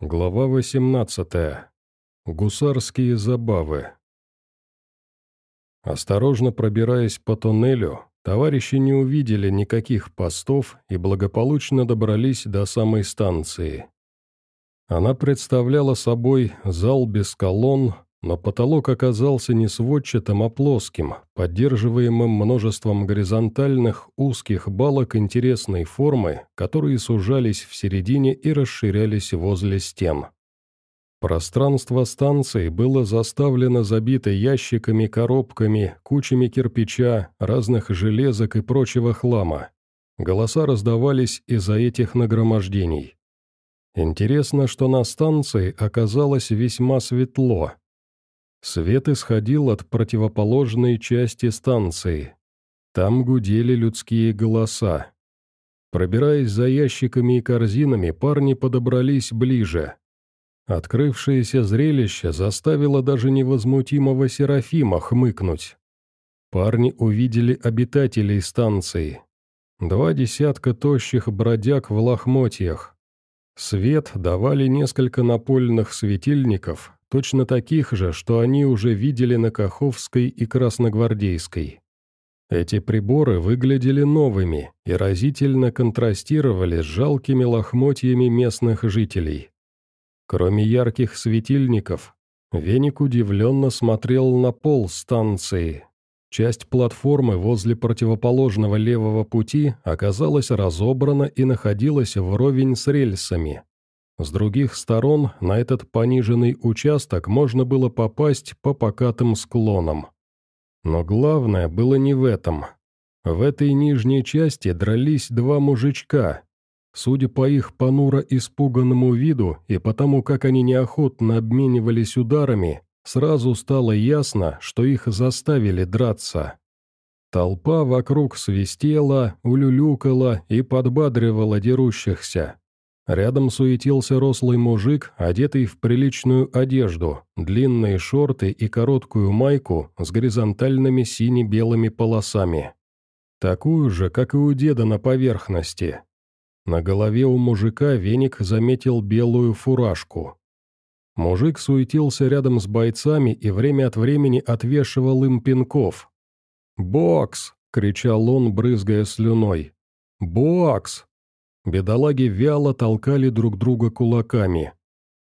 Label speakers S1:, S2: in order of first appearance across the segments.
S1: Глава 18. Гусарские забавы. Осторожно пробираясь по туннелю, товарищи не увидели никаких постов и благополучно добрались до самой станции. Она представляла собой зал без колонн, но потолок оказался не сводчатым, а плоским, поддерживаемым множеством горизонтальных узких балок интересной формы, которые сужались в середине и расширялись возле стен. Пространство станции было заставлено забито ящиками, коробками, кучами кирпича, разных железок и прочего хлама. Голоса раздавались из-за этих нагромождений. Интересно, что на станции оказалось весьма светло, Свет исходил от противоположной части станции. Там гудели людские голоса. Пробираясь за ящиками и корзинами, парни подобрались ближе. Открывшееся зрелище заставило даже невозмутимого Серафима хмыкнуть. Парни увидели обитателей станции. Два десятка тощих бродяг в лохмотьях. Свет давали несколько напольных светильников, точно таких же, что они уже видели на Каховской и Красногвардейской. Эти приборы выглядели новыми и разительно контрастировали с жалкими лохмотьями местных жителей. Кроме ярких светильников, Веник удивленно смотрел на пол станции. Часть платформы возле противоположного левого пути оказалась разобрана и находилась вровень с рельсами. С других сторон на этот пониженный участок можно было попасть по покатым склонам. Но главное было не в этом. В этой нижней части дрались два мужичка. Судя по их понуро испуганному виду и потому, как они неохотно обменивались ударами, сразу стало ясно, что их заставили драться. Толпа вокруг свистела, улюлюкала и подбадривала дерущихся. Рядом суетился рослый мужик, одетый в приличную одежду, длинные шорты и короткую майку с горизонтальными сине-белыми полосами. Такую же, как и у деда на поверхности. На голове у мужика веник заметил белую фуражку. Мужик суетился рядом с бойцами и время от времени отвешивал им пинков. «Бокс!» — кричал он, брызгая слюной. «Бокс!» Бедолаги вяло толкали друг друга кулаками.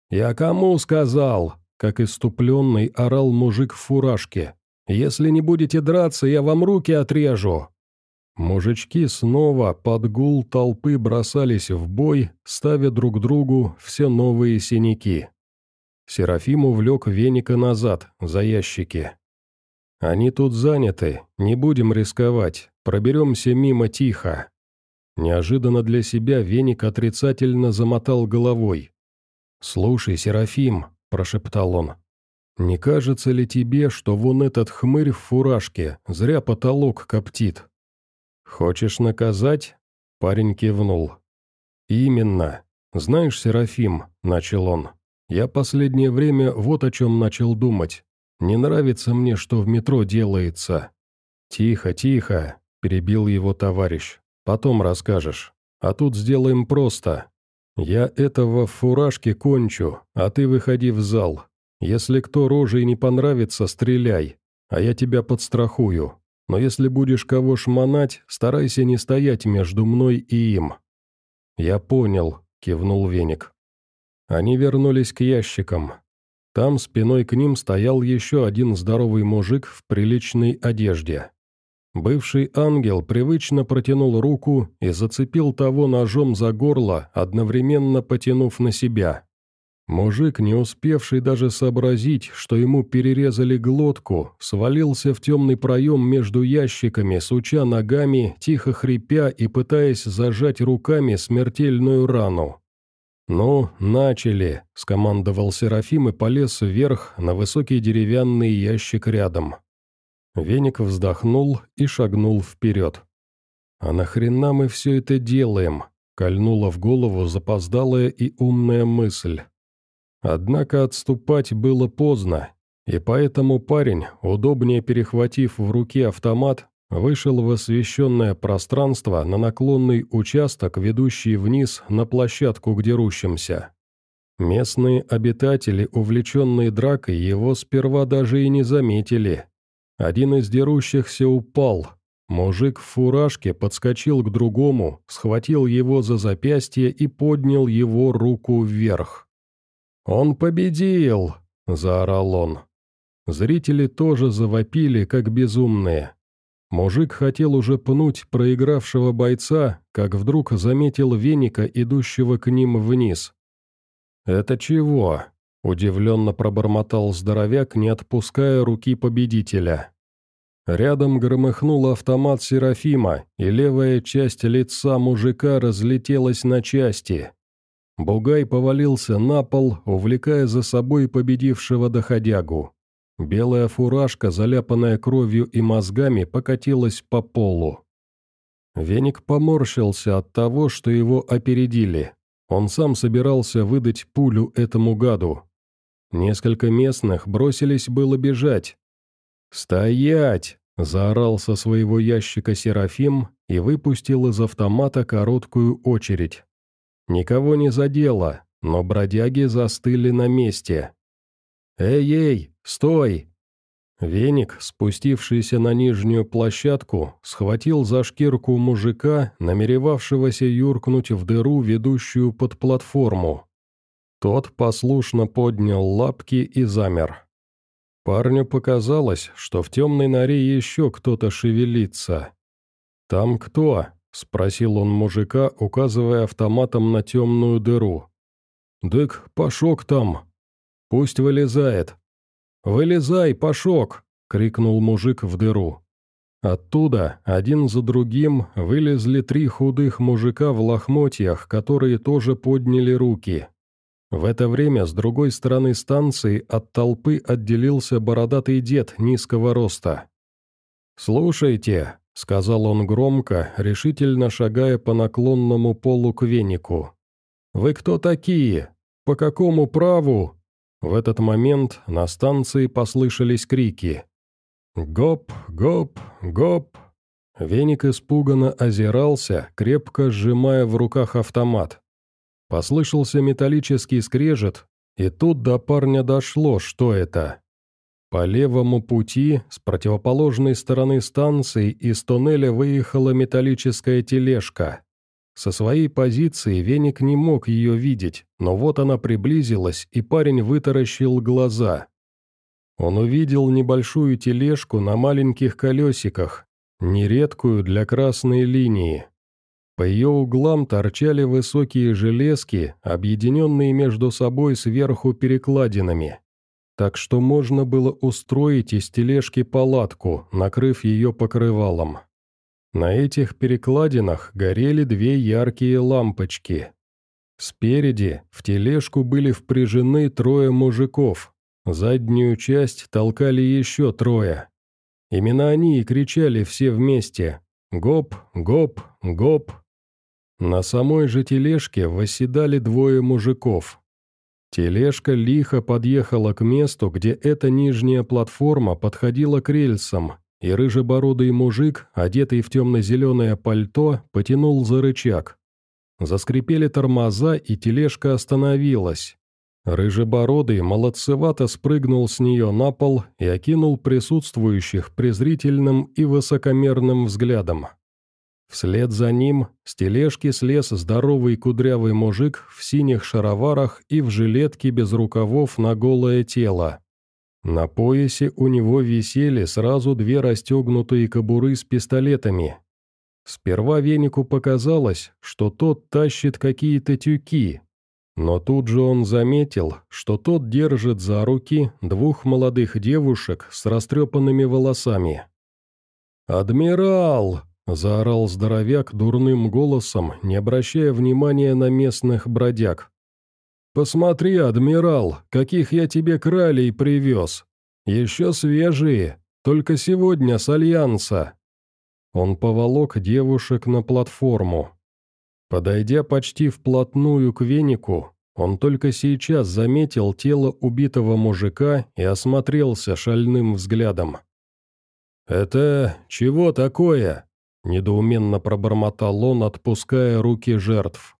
S1: «Я кому сказал?» — как иступленный орал мужик в фуражке. «Если не будете драться, я вам руки отрежу!» Мужички снова под гул толпы бросались в бой, ставя друг другу все новые синяки. Серафим увлек веника назад, за ящики. «Они тут заняты, не будем рисковать, проберемся мимо тихо». Неожиданно для себя Веник отрицательно замотал головой. «Слушай, Серафим», – прошептал он, – «не кажется ли тебе, что вон этот хмырь в фуражке зря потолок коптит?» «Хочешь наказать?» – парень кивнул. «Именно. Знаешь, Серафим», – начал он, – «я последнее время вот о чем начал думать. Не нравится мне, что в метро делается». «Тихо, тихо», – перебил его товарищ. Потом расскажешь. А тут сделаем просто. Я этого в фуражке кончу, а ты выходи в зал. Если кто рожей не понравится, стреляй, а я тебя подстрахую. Но если будешь кого шмонать, старайся не стоять между мной и им». «Я понял», — кивнул Веник. Они вернулись к ящикам. Там спиной к ним стоял еще один здоровый мужик в приличной одежде. Бывший ангел привычно протянул руку и зацепил того ножом за горло, одновременно потянув на себя. Мужик, не успевший даже сообразить, что ему перерезали глотку, свалился в темный проем между ящиками, суча ногами, тихо хрипя и пытаясь зажать руками смертельную рану. «Ну, начали», — скомандовал Серафим и полез вверх на высокий деревянный ящик рядом. Веник вздохнул и шагнул вперед. «А нахрена мы все это делаем?» — кольнула в голову запоздалая и умная мысль. Однако отступать было поздно, и поэтому парень, удобнее перехватив в руке автомат, вышел в освещенное пространство на наклонный участок, ведущий вниз на площадку к дерущимся. Местные обитатели, увлеченные дракой, его сперва даже и не заметили. Один из дерущихся упал. Мужик в фуражке подскочил к другому, схватил его за запястье и поднял его руку вверх. «Он победил!» — заорал он. Зрители тоже завопили, как безумные. Мужик хотел уже пнуть проигравшего бойца, как вдруг заметил веника, идущего к ним вниз. «Это чего?» – удивленно пробормотал здоровяк, не отпуская руки победителя. Рядом громыхнул автомат Серафима, и левая часть лица мужика разлетелась на части. Бугай повалился на пол, увлекая за собой победившего доходягу. Белая фуражка, заляпанная кровью и мозгами, покатилась по полу. Веник поморщился от того, что его опередили. Он сам собирался выдать пулю этому гаду. Несколько местных бросились было бежать. «Стоять!» – заорал со своего ящика Серафим и выпустил из автомата короткую очередь. Никого не задело, но бродяги застыли на месте. «Эй-эй, стой!» Веник, спустившийся на нижнюю площадку, схватил за шкирку мужика, намеревавшегося юркнуть в дыру, ведущую под платформу. Тот послушно поднял лапки и замер. Парню показалось, что в темной норе еще кто-то шевелится. «Там кто?» — спросил он мужика, указывая автоматом на темную дыру. «Дык, пошок там. Пусть вылезает. «Вылезай, Пашок!» — крикнул мужик в дыру. Оттуда, один за другим, вылезли три худых мужика в лохмотьях, которые тоже подняли руки. В это время с другой стороны станции от толпы отделился бородатый дед низкого роста. «Слушайте», — сказал он громко, решительно шагая по наклонному полу к венику. «Вы кто такие? По какому праву?» В этот момент на станции послышались крики. «Гоп! Гоп! Гоп!» Веник испуганно озирался, крепко сжимая в руках автомат. Послышался металлический скрежет, и тут до парня дошло, что это. По левому пути, с противоположной стороны станции, из тоннеля выехала металлическая тележка. Со своей позиции веник не мог ее видеть, но вот она приблизилась, и парень вытаращил глаза. Он увидел небольшую тележку на маленьких колесиках, нередкую для красной линии. По ее углам торчали высокие железки, объединенные между собой сверху перекладинами. Так что можно было устроить из тележки палатку, накрыв ее покрывалом. На этих перекладинах горели две яркие лампочки. Спереди в тележку были впряжены трое мужиков, заднюю часть толкали еще трое. Именно они и кричали все вместе «Гоп! Гоп! Гоп!». На самой же тележке восседали двое мужиков. Тележка лихо подъехала к месту, где эта нижняя платформа подходила к рельсам, и рыжебородый мужик, одетый в темно-зеленое пальто, потянул за рычаг. Заскрипели тормоза, и тележка остановилась. Рыжебородый молодцевато спрыгнул с нее на пол и окинул присутствующих презрительным и высокомерным взглядом. Вслед за ним с тележки слез здоровый кудрявый мужик в синих шароварах и в жилетке без рукавов на голое тело. На поясе у него висели сразу две расстегнутые кобуры с пистолетами. Сперва венику показалось, что тот тащит какие-то тюки, но тут же он заметил, что тот держит за руки двух молодых девушек с растрепанными волосами. «Адмирал!» — заорал здоровяк дурным голосом, не обращая внимания на местных бродяг. «Посмотри, адмирал, каких я тебе кралей привез. Еще свежие, только сегодня с Альянса». Он поволок девушек на платформу. Подойдя почти вплотную к венику, он только сейчас заметил тело убитого мужика и осмотрелся шальным взглядом. «Это чего такое?» – недоуменно пробормотал он, отпуская руки жертв.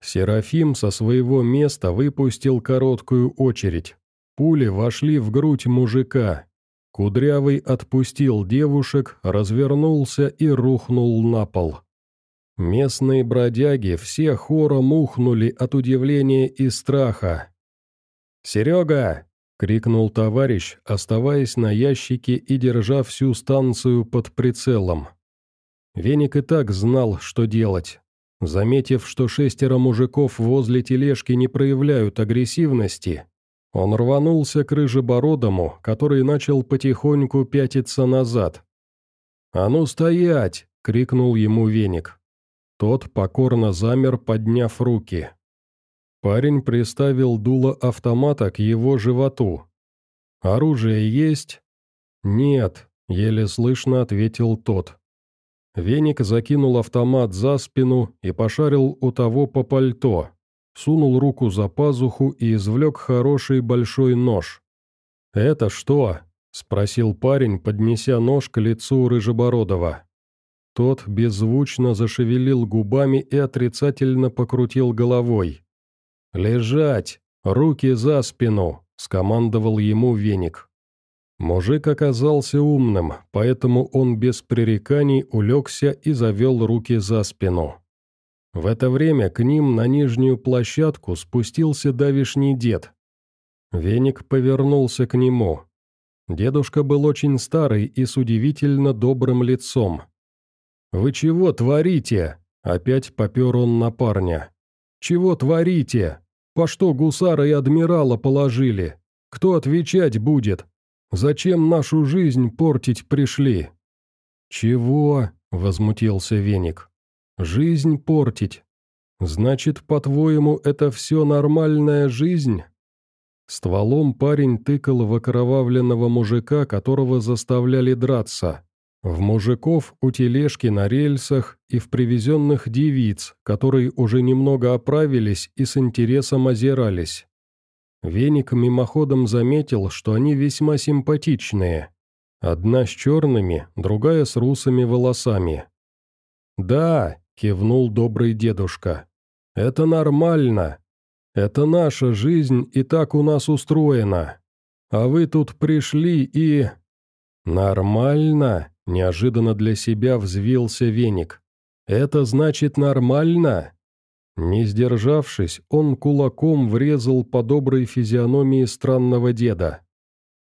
S1: Серафим со своего места выпустил короткую очередь. Пули вошли в грудь мужика. Кудрявый отпустил девушек, развернулся и рухнул на пол. Местные бродяги все хором ухнули от удивления и страха. «Серега!» — крикнул товарищ, оставаясь на ящике и держа всю станцию под прицелом. Веник и так знал, что делать. Заметив, что шестеро мужиков возле тележки не проявляют агрессивности, он рванулся к рыжебородому, который начал потихоньку пятиться назад. «А ну стоять!» — крикнул ему веник. Тот покорно замер, подняв руки. Парень приставил дуло автомата к его животу. «Оружие есть?» «Нет», — еле слышно ответил тот. Веник закинул автомат за спину и пошарил у того по пальто, сунул руку за пазуху и извлек хороший большой нож. «Это что?» — спросил парень, поднеся нож к лицу Рыжебородова. Тот беззвучно зашевелил губами и отрицательно покрутил головой. «Лежать! Руки за спину!» — скомандовал ему веник. Мужик оказался умным, поэтому он без пререканий улегся и завел руки за спину. В это время к ним на нижнюю площадку спустился давишний дед. Веник повернулся к нему. Дедушка был очень старый и с удивительно добрым лицом. «Вы чего творите?» — опять попер он на парня. «Чего творите? По что гусара и адмирала положили? Кто отвечать будет? Зачем нашу жизнь портить пришли?» «Чего?» — возмутился Веник. «Жизнь портить? Значит, по-твоему, это все нормальная жизнь?» Стволом парень тыкал в окровавленного мужика, которого заставляли драться. В мужиков у тележки на рельсах и в привезенных девиц, которые уже немного оправились и с интересом озирались. Веник мимоходом заметил, что они весьма симпатичные. Одна с черными, другая с русыми волосами. «Да», — кивнул добрый дедушка, — «это нормально. Это наша жизнь и так у нас устроена. А вы тут пришли и...» «Нормально?» Неожиданно для себя взвился веник. «Это значит нормально?» Не сдержавшись, он кулаком врезал по доброй физиономии странного деда.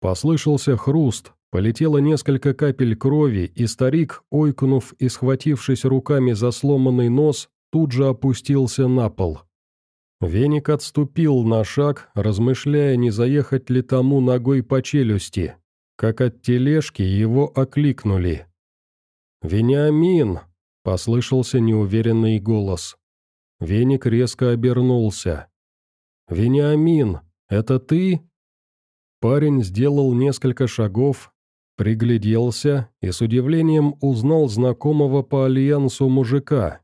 S1: Послышался хруст, полетело несколько капель крови, и старик, ойкнув и схватившись руками за сломанный нос, тут же опустился на пол. Веник отступил на шаг, размышляя, не заехать ли тому ногой по челюсти как от тележки его окликнули. «Вениамин!» — послышался неуверенный голос. Веник резко обернулся. «Вениамин, это ты?» Парень сделал несколько шагов, пригляделся и с удивлением узнал знакомого по альянсу мужика.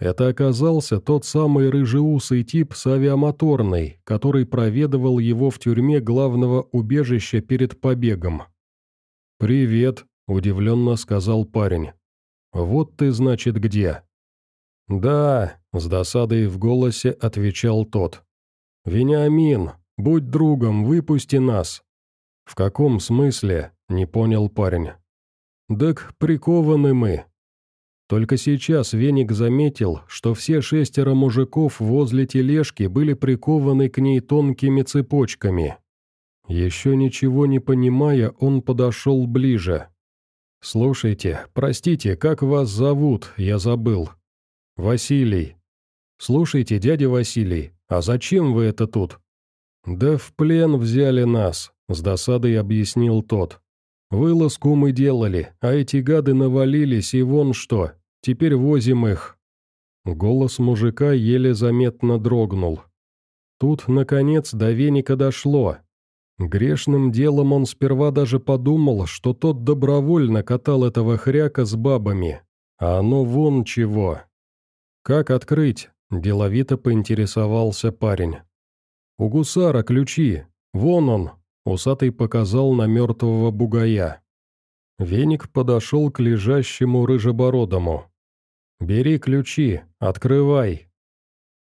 S1: Это оказался тот самый рыжеусый тип с авиамоторной, который проведывал его в тюрьме главного убежища перед побегом. «Привет», — удивленно сказал парень. «Вот ты, значит, где?» «Да», — с досадой в голосе отвечал тот. «Вениамин, будь другом, выпусти нас». «В каком смысле?» — не понял парень. «Так прикованы мы, только сейчас Веник заметил, что все шестеро мужиков возле тележки были прикованы к ней тонкими цепочками. Еще ничего не понимая, он подошел ближе. «Слушайте, простите, как вас зовут, я забыл». «Василий». «Слушайте, дядя Василий, а зачем вы это тут?» «Да в плен взяли нас», — с досадой объяснил тот. «Вылазку мы делали, а эти гады навалились, и вон что, Теперь возим их». Голос мужика еле заметно дрогнул. Тут, наконец, до веника дошло. Грешным делом он сперва даже подумал, что тот добровольно катал этого хряка с бабами. А оно вон чего. «Как открыть?» – деловито поинтересовался парень. «У гусара ключи. Вон он!» – усатый показал на мертвого бугая. Веник подошел к лежащему рыжебородому. «Бери ключи, открывай».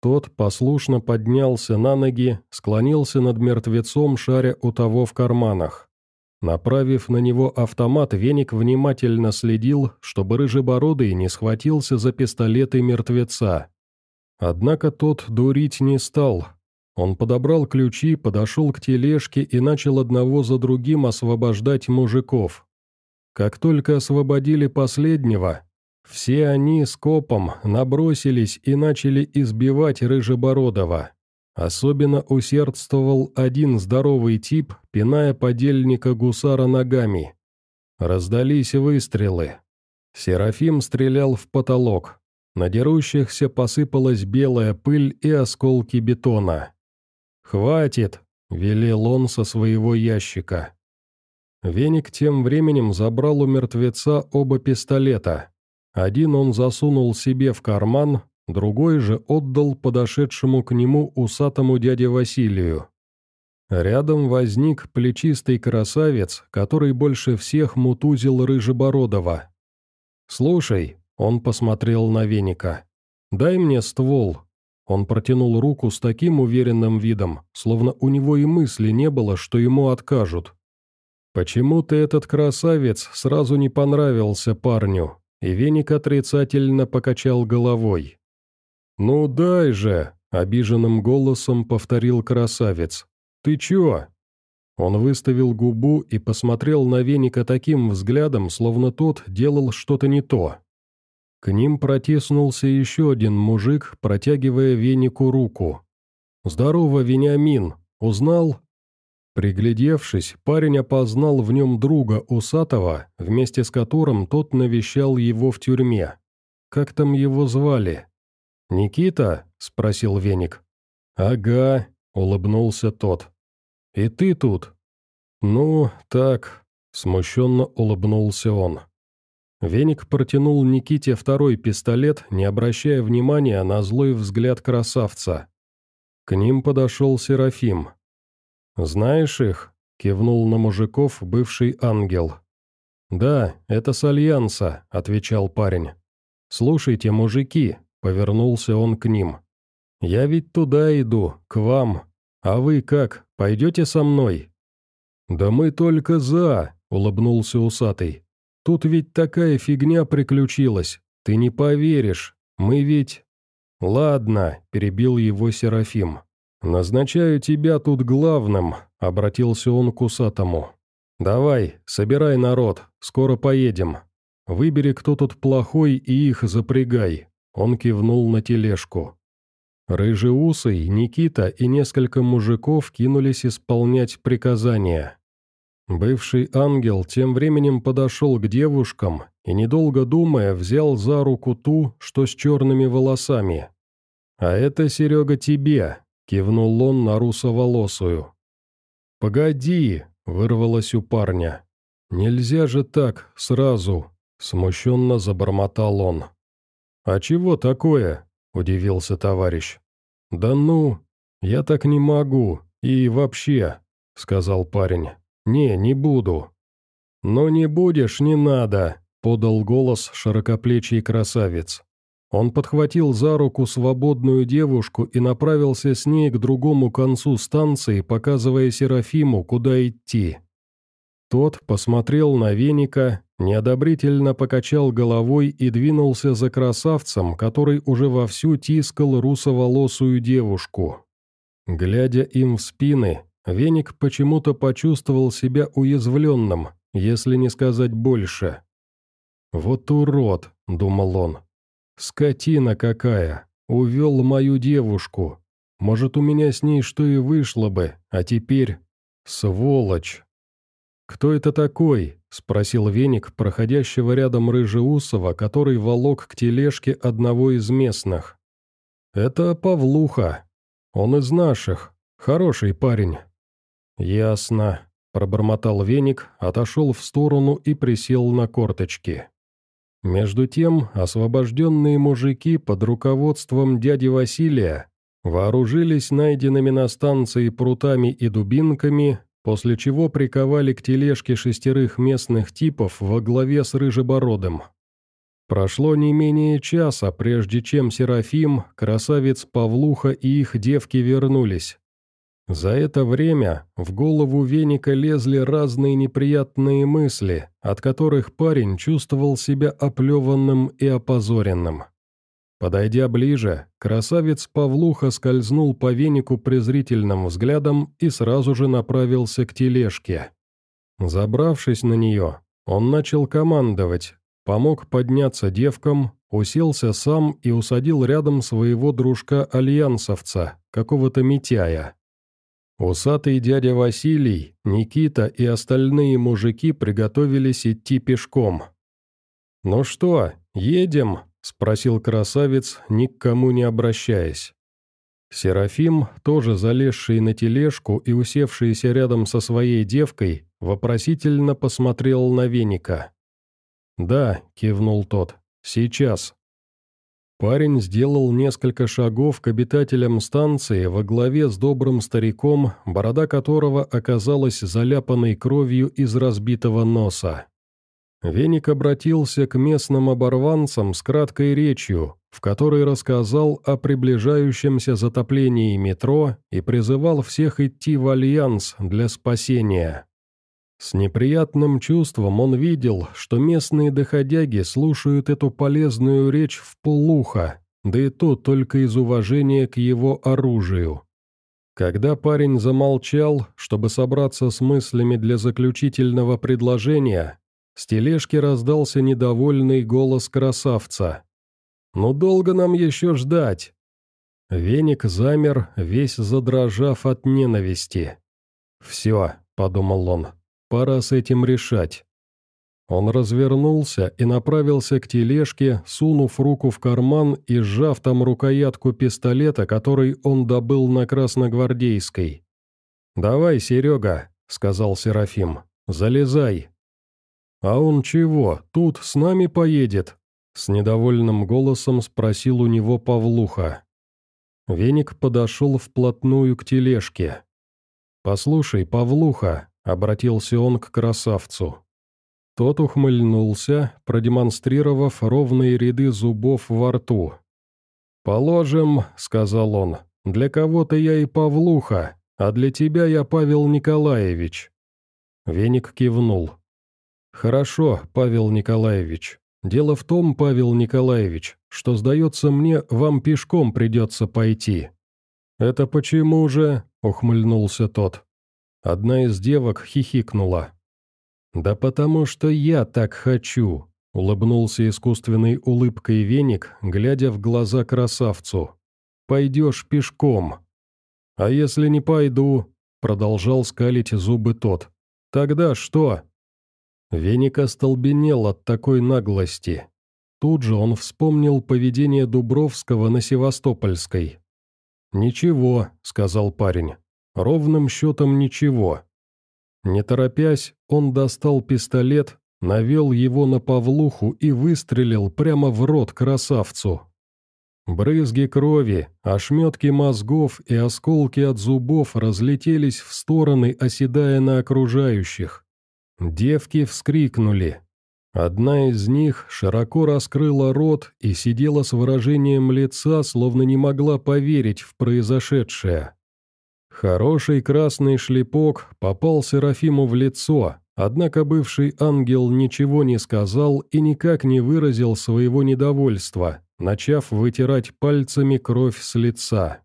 S1: Тот послушно поднялся на ноги, склонился над мертвецом, шаря у того в карманах. Направив на него автомат, веник внимательно следил, чтобы рыжебородый не схватился за пистолеты мертвеца. Однако тот дурить не стал. Он подобрал ключи, подошел к тележке и начал одного за другим освобождать мужиков. Как только освободили последнего, все они скопом набросились и начали избивать Рыжебородова. Особенно усердствовал один здоровый тип, пиная подельника гусара ногами. Раздались выстрелы. Серафим стрелял в потолок. На дерущихся посыпалась белая пыль и осколки бетона. «Хватит!» — велел он со своего ящика. Веник тем временем забрал у мертвеца оба пистолета. Один он засунул себе в карман, другой же отдал подошедшему к нему усатому дяде Василию. Рядом возник плечистый красавец, который больше всех мутузил Рыжебородова. «Слушай», — он посмотрел на веника, — «дай мне ствол». Он протянул руку с таким уверенным видом, словно у него и мысли не было, что ему откажут. Почему-то этот красавец сразу не понравился парню, и веник отрицательно покачал головой. «Ну дай же!» — обиженным голосом повторил красавец. «Ты чё?» Он выставил губу и посмотрел на веника таким взглядом, словно тот делал что-то не то. К ним протиснулся еще один мужик, протягивая венику руку. «Здорово, Вениамин! Узнал?» Приглядевшись, парень опознал в нем друга Усатого, вместе с которым тот навещал его в тюрьме. Как там его звали? «Никита?» — спросил Веник. «Ага», — улыбнулся тот. «И ты тут?» «Ну, так», — смущенно улыбнулся он. Веник протянул Никите второй пистолет, не обращая внимания на злой взгляд красавца. К ним подошел Серафим. «Знаешь их?» — кивнул на мужиков бывший ангел. «Да, это с Альянса», — отвечал парень. «Слушайте, мужики, Повернулся он к ним. «Я ведь туда иду, к вам. А вы как, пойдете со мной?» «Да мы только за», — улыбнулся усатый. «Тут ведь такая фигня приключилась. Ты не поверишь. Мы ведь...» «Ладно», — перебил его Серафим. «Назначаю тебя тут главным», — обратился он к усатому. «Давай, собирай народ, скоро поедем. Выбери, кто тут плохой, и их запрягай. Он кивнул на тележку. Рыжеусый, Никита и несколько мужиков кинулись исполнять приказания. Бывший ангел тем временем подошел к девушкам и, недолго думая, взял за руку ту, что с черными волосами. «А это, Серега, тебе», — кивнул он на русоволосую. «Погоди», — вырвалось у парня. «Нельзя же так, сразу», — смущенно забормотал он. «А чего такое?» – удивился товарищ. «Да ну, я так не могу, и вообще», – сказал парень. «Не, не буду». «Но не будешь, не надо», – подал голос широкоплечий красавец. Он подхватил за руку свободную девушку и направился с ней к другому концу станции, показывая Серафиму, куда идти. Тот посмотрел на веника, неодобрительно покачал головой и двинулся за красавцем, который уже вовсю тискал русоволосую девушку. Глядя им в спины, веник почему-то почувствовал себя уязвленным, если не сказать больше. «Вот урод», — думал он, — «скотина какая, увел мою девушку. Может, у меня с ней что и вышло бы, а теперь... Сволочь!» «Кто это такой?» — спросил веник проходящего рядом Рыжеусова, который волок к тележке одного из местных. «Это Павлуха. Он из наших. Хороший парень». «Ясно», — пробормотал веник, отошел в сторону и присел на корточки. Между тем, освобожденные мужики под руководством дяди Василия вооружились найденными на станции прутами и дубинками после чего приковали к тележке шестерых местных типов во главе с Рыжебородым. Прошло не менее часа, прежде чем Серафим, красавец Павлуха и их девки вернулись. За это время в голову Веника лезли разные неприятные мысли, от которых парень чувствовал себя оплеванным и опозоренным. Подойдя ближе, красавец Павлуха скользнул по венику презрительным взглядом и сразу же направился к тележке. Забравшись на нее, он начал командовать, помог подняться девкам, уселся сам и усадил рядом своего дружка-альянсовца, какого-то Митяя. Усатый дядя Василий, Никита и остальные мужики приготовились идти пешком. «Ну что, едем?» – спросил красавец, ни к кому не обращаясь. Серафим, тоже залезший на тележку и усевшийся рядом со своей девкой, вопросительно посмотрел на веника. «Да», – кивнул тот, – «сейчас». Парень сделал несколько шагов к обитателям станции во главе с добрым стариком, борода которого оказалась заляпанной кровью из разбитого носа. Веник обратился к местным оборванцам с краткой речью, в которой рассказал о приближающемся затоплении метро и призывал всех идти в альянс для спасения. С неприятным чувством он видел, что местные доходяги слушают эту полезную речь в полуха, да и то только из уважения к его оружию. Когда парень замолчал, чтобы собраться с мыслями для заключительного предложения, с тележки раздался недовольный голос красавца. «Ну долго нам еще ждать?» Веник замер, весь задрожав от ненависти. «Все», — подумал он, Пора с этим решать. Он развернулся и направился к тележке, сунув руку в карман и сжав там рукоятку пистолета, который он добыл на Красногвардейской. «Давай, Серега», — сказал Серафим, — «залезай». «А он чего, тут с нами поедет?» — с недовольным голосом спросил у него Павлуха. Веник подошел вплотную к тележке. «Послушай, Павлуха, Обратился он к красавцу. Тот ухмыльнулся, продемонстрировав ровные ряды зубов во рту. «Положим», — сказал он, — «для кого-то я и Павлуха, а для тебя я Павел Николаевич». Веник кивнул. «Хорошо, Павел Николаевич. Дело в том, Павел Николаевич, что, сдается мне, вам пешком придется пойти». «Это почему же?» — ухмыльнулся тот. Одна из девок хихикнула. «Да потому что я так хочу», — улыбнулся искусственной улыбкой веник, глядя в глаза красавцу. «Пойдешь пешком». «А если не пойду?» — продолжал скалить зубы тот. «Тогда что?» Веник остолбенел от такой наглости. Тут же он вспомнил поведение Дубровского на Севастопольской. «Ничего», — сказал парень. Ровным счетом ничего. Не торопясь, он достал пистолет, навел его на Павлуху и выстрелил прямо в рот красавцу. Брызги крови, ошметки мозгов и осколки от зубов разлетелись в стороны, оседая на окружающих. Девки вскрикнули. Одна из них широко раскрыла рот и сидела с выражением лица, словно не могла поверить в произошедшее. Хороший красный шлепок попал Серафиму в лицо, однако бывший ангел ничего не сказал и никак не выразил своего недовольства, начав вытирать пальцами кровь с лица.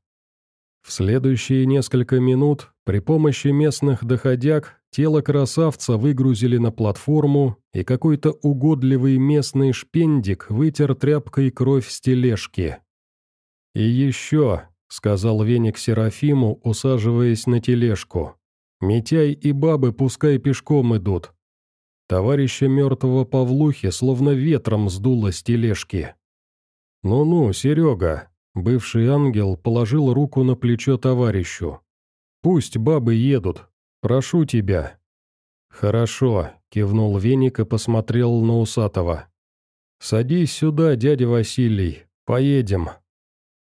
S1: В следующие несколько минут при помощи местных доходяг тело красавца выгрузили на платформу, и какой-то угодливый местный шпендик вытер тряпкой кровь с тележки. И еще, — сказал веник Серафиму, усаживаясь на тележку. «Митяй и бабы пускай пешком идут». Товарища мертвого Павлухи словно ветром сдуло с тележки. «Ну-ну, Серега», — бывший ангел положил руку на плечо товарищу. «Пусть бабы едут. Прошу тебя». «Хорошо», — кивнул веник и посмотрел на Усатого. «Садись сюда, дядя Василий. Поедем».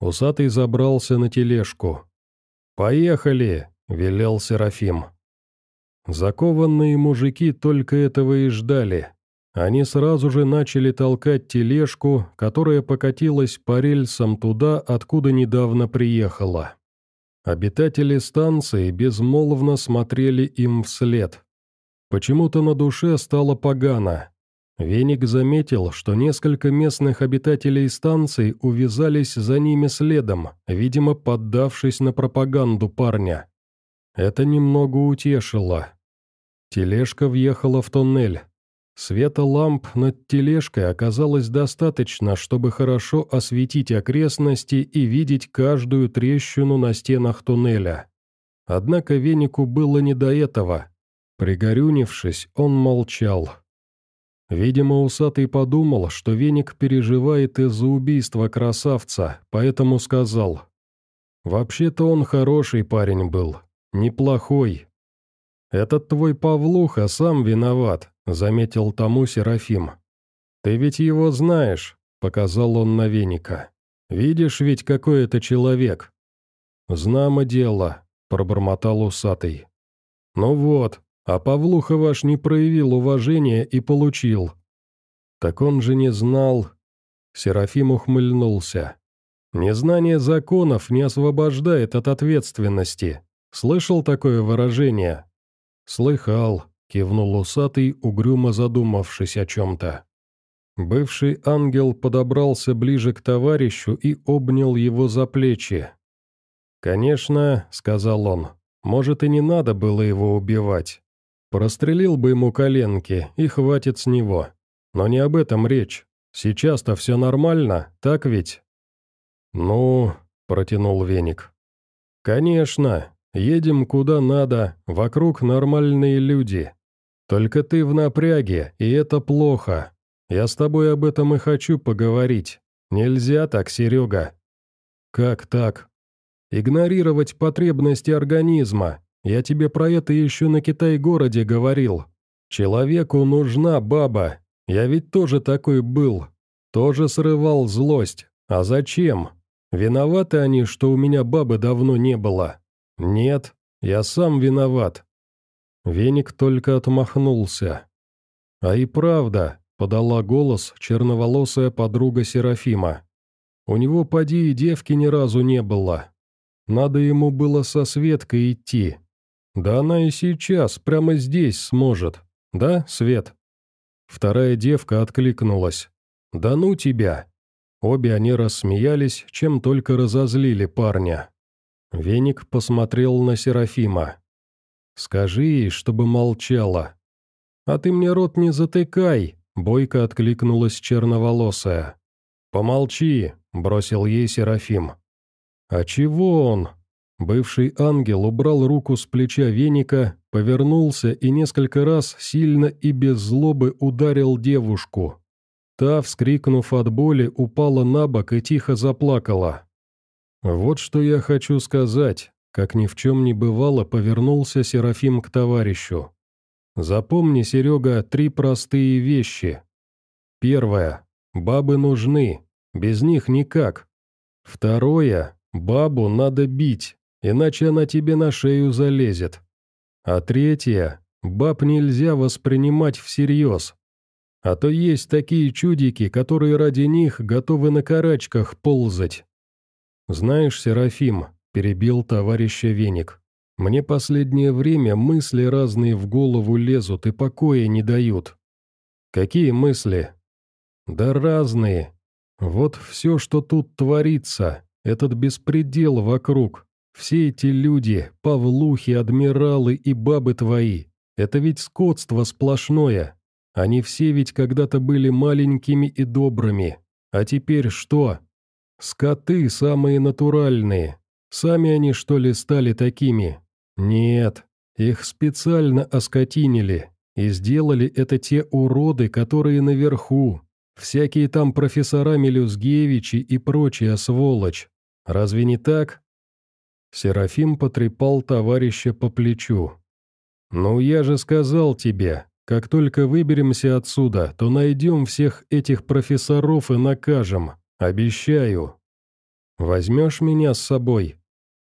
S1: Усатый забрался на тележку. «Поехали!» — велел Серафим. Закованные мужики только этого и ждали. они сразу же начали толкать тележку, которая покатилась по рельсам туда, откуда недавно приехала. Обитатели станции безмолвно смотрели им вслед. Почему-то на душе стало погано. Веник заметил, что несколько местных обитателей станции увязались за ними следом, видимо, поддавшись на пропаганду парня. Это немного утешило. Тележка въехала в туннель. Света ламп над тележкой оказалось достаточно, чтобы хорошо осветить окрестности и видеть каждую трещину на стенах туннеля. Однако венику было не до этого. Пригорюнившись, он молчал. Видимо, усатый подумал, что веник переживает из-за убийства красавца, поэтому сказал. «Вообще-то он хороший парень был, неплохой. Этот твой Павлуха сам виноват, — заметил тому Серафим. «Ты ведь его знаешь», — показал он на веника. «Видишь ведь, какой это человек?» «Знамо дело», — пробормотал усатый. «Ну вот, а Павлуха ваш не проявил уважения и получил». «Так он же не знал...» Серафим ухмыльнулся. «Незнание законов не освобождает от ответственности. Слышал такое выражение?» «Слыхал», кивнул усатый, угрюмо задумавшись о чем-то. Бывший ангел подобрался ближе к товарищу и обнял его за плечи. «Конечно», — сказал он, — «может, и не надо было его убивать. Прострелил бы ему коленки, и хватит с него. Но не об этом речь. Сейчас-то все нормально, так ведь?» «Ну», — протянул веник. «Конечно, едем куда надо, вокруг нормальные люди. Только ты в напряге, и это плохо. Я с тобой об этом и хочу поговорить. Нельзя так, Серега». «Как так?» «Игнорировать потребности организма. Я тебе про это еще на Китай-городе говорил. Человеку нужна баба. Я ведь тоже такой был. Тоже срывал злость. А зачем? Виноваты они, что у меня бабы давно не было? Нет, я сам виноват. Веник только отмахнулся. «А и правда», — подала голос черноволосая подруга Серафима. «У него поди и девки ни разу не было. Надо ему было со Светкой идти. Да она и сейчас, прямо здесь сможет. Да, Свет?» Вторая девка откликнулась. «Да ну тебя!» Обе они рассмеялись, чем только разозлили парня. Веник посмотрел на Серафима. Скажи ей, чтобы молчала». «А ты мне рот не затыкай», — бойко откликнулась черноволосая. «Помолчи», — бросил ей Серафим. «А чего он?» Бывший ангел убрал руку с плеча веника, повернулся и несколько раз сильно и без злобы ударил девушку. Та, вскрикнув от боли, упала на бок и тихо заплакала. «Вот что я хочу сказать. Как ни в чем не бывало, повернулся Серафим к товарищу. «Запомни, Серега, три простые вещи. Первое. Бабы нужны. Без них никак. Второе. Бабу надо бить, иначе она тебе на шею залезет. А третье. Баб нельзя воспринимать всерьез. А то есть такие чудики, которые ради них готовы на карачках ползать. Знаешь, Серафим, — перебил товарища Веник. «Мне последнее время мысли разные в голову лезут и покоя не дают». «Какие мысли?» «Да разные. Вот все, что тут творится, этот беспредел вокруг, все эти люди, павлухи, адмиралы и бабы твои, это ведь скотство сплошное. Они все ведь когда-то были маленькими и добрыми. А теперь что? Скоты самые натуральные, Сами они, что ли, стали такими? Нет, их специально оскотинили, и сделали это те уроды, которые наверху. Всякие там профессора Мелюзгевичи и прочая сволочь. Разве не так? Серафим потрепал товарища по плечу. «Ну, я же сказал тебе, как только выберемся отсюда, то найдем всех этих профессоров и накажем. Обещаю. Возьмешь меня с собой?»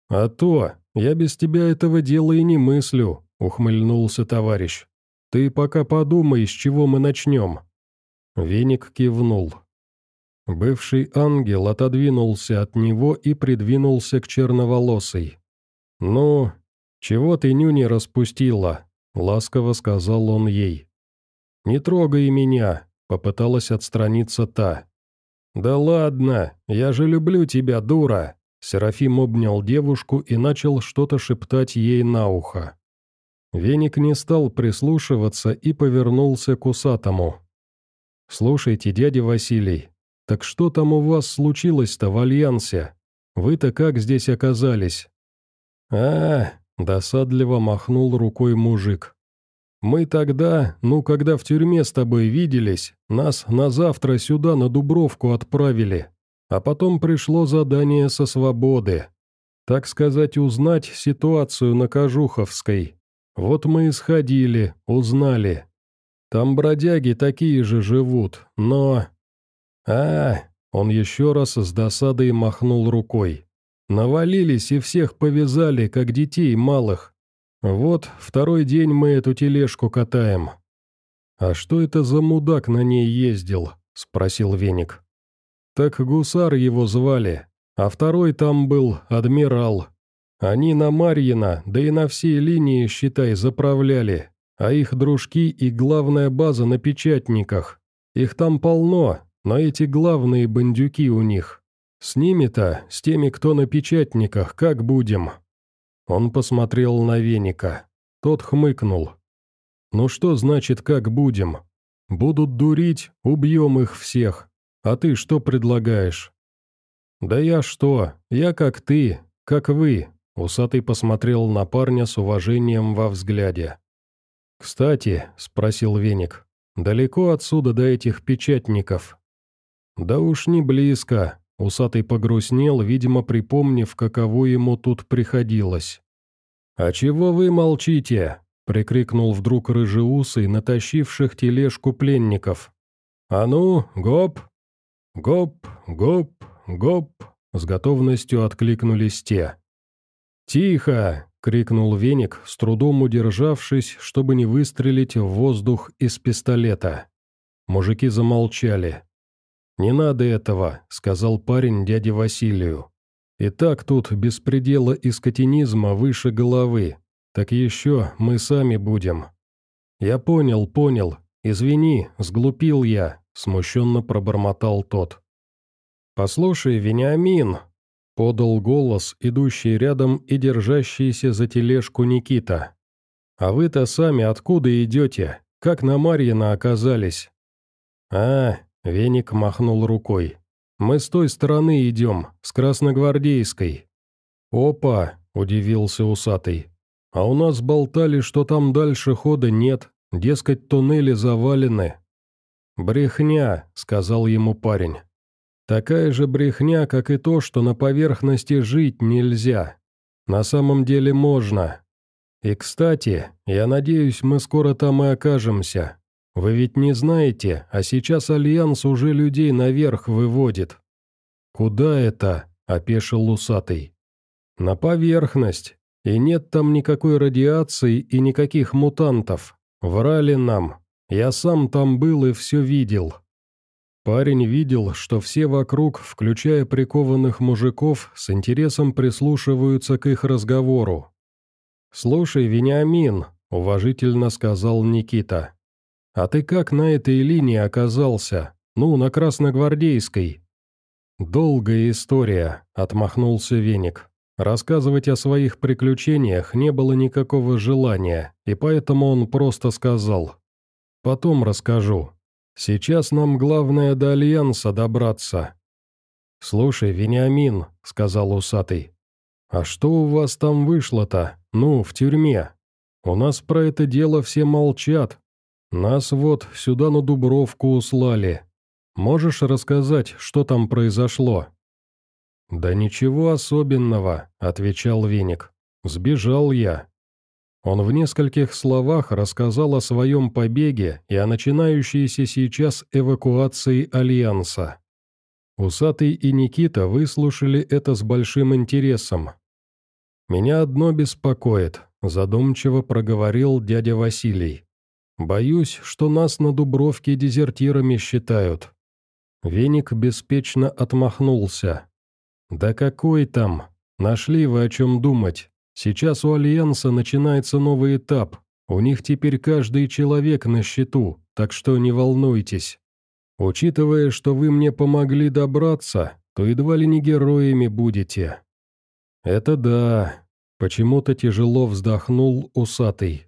S1: «А то, я без тебя этого дела и не мыслю», — ухмыльнулся товарищ. Ты пока подумай, с чего мы начнем». Веник кивнул. Бывший ангел отодвинулся от него и придвинулся к черноволосой. «Ну, чего ты нюни распустила?» — ласково сказал он ей. «Не трогай меня», — попыталась отстраниться та. «Да ладно, я же люблю тебя, дура!» Серафим обнял девушку и начал что-то шептать ей на ухо. Веник не стал прислушиваться и повернулся к усатому. «Слушайте, дядя Василий, так что там у вас случилось-то в Альянсе? Вы-то как здесь оказались?» «А, досадливо махнул рукой мужик. «Мы тогда, ну, когда в тюрьме с тобой виделись, нас на завтра сюда, на Дубровку, отправили. А потом пришло задание со свободы. Так сказать, узнать ситуацию на Кожуховской. Вот мы и сходили, узнали. Там бродяги такие же живут, но... А, он еще раз с досадой махнул рукой. Навалились и всех повязали, как детей малых. Вот второй день мы эту тележку катаем. А что это за мудак на ней ездил? Спросил Веник. Так гусар его звали, а второй там был адмирал. Они на Марьина, да и на все линии, считай, заправляли, а их дружки и главная база на печатниках. Их там полно, но эти главные бандюки у них. С ними-то, с теми, кто на печатниках, как будем?» Он посмотрел на веника. Тот хмыкнул. «Ну что значит, как будем? Будут дурить, убьем их всех. А ты что предлагаешь?» «Да я что? Я как ты, как вы», — усатый посмотрел на парня с уважением во взгляде. «Кстати», — спросил Веник, — «далеко отсюда до этих печатников?» «Да уж не близко», — усатый погрустнел, видимо, припомнив, каково ему тут приходилось. «А чего вы молчите?» — прикрикнул вдруг рыжеусый, натащивших тележку пленников. «А ну, гоп!» «Гоп, гоп, гоп!» — с готовностью откликнулись те. «Тихо!» — крикнул веник, с трудом удержавшись, чтобы не выстрелить в воздух из пистолета. Мужики замолчали. «Не надо этого», — сказал парень дяде Василию. «И так тут беспредела и скотинизма выше головы. Так еще мы сами будем». «Я понял, понял. Извини, сглупил я», — смущенно пробормотал тот. «Послушай, Вениамин», — подал голос, идущий рядом и держащийся за тележку Никита. «А вы-то сами откуда идете? Как на Марьина оказались?» «А, Веник махнул рукой. «Мы с той стороны идем, с Красногвардейской». «Опа!» – удивился усатый. «А у нас болтали, что там дальше хода нет, дескать, туннели завалены». «Брехня», – сказал ему парень. «Такая же брехня, как и то, что на поверхности жить нельзя. На самом деле можно. И, кстати, я надеюсь, мы скоро там и окажемся. Вы ведь не знаете, а сейчас Альянс уже людей наверх выводит». «Куда это?» – опешил Лусатый. «На поверхность. И нет там никакой радиации и никаких мутантов. Врали нам. Я сам там был и все видел». Парень видел, что все вокруг, включая прикованных мужиков, с интересом прислушиваются к их разговору. «Слушай, Вениамин», — уважительно сказал Никита, «А ты как на этой линии оказался? Ну, на Красногвардейской?» «Долгая история», — отмахнулся Веник. Рассказывать о своих приключениях не было никакого желания, и поэтому он просто сказал. «Потом расскажу. Сейчас нам главное до Альянса добраться». «Слушай, Вениамин», — сказал усатый, — «а что у вас там вышло-то? Ну, в тюрьме. У нас про это дело все молчат, «Нас вот сюда на Дубровку услали. Можешь рассказать, что там произошло?» «Да ничего особенного», — отвечал Веник. «Сбежал я». Он в нескольких словах рассказал о своем побеге и о начинающейся сейчас эвакуации Альянса. Усатый и Никита выслушали это с большим интересом. «Меня одно беспокоит», — задумчиво проговорил дядя Василий. Боюсь, что нас на Дубровке дезертирами считают». Веник беспечно отмахнулся. «Да какой там? Нашли вы о чем думать. Сейчас у Альянса начинается новый этап. У них теперь каждый человек на счету, так что не волнуйтесь. Учитывая, что вы мне помогли добраться, то едва ли не героями будете». «Это да», — почему-то тяжело вздохнул усатый.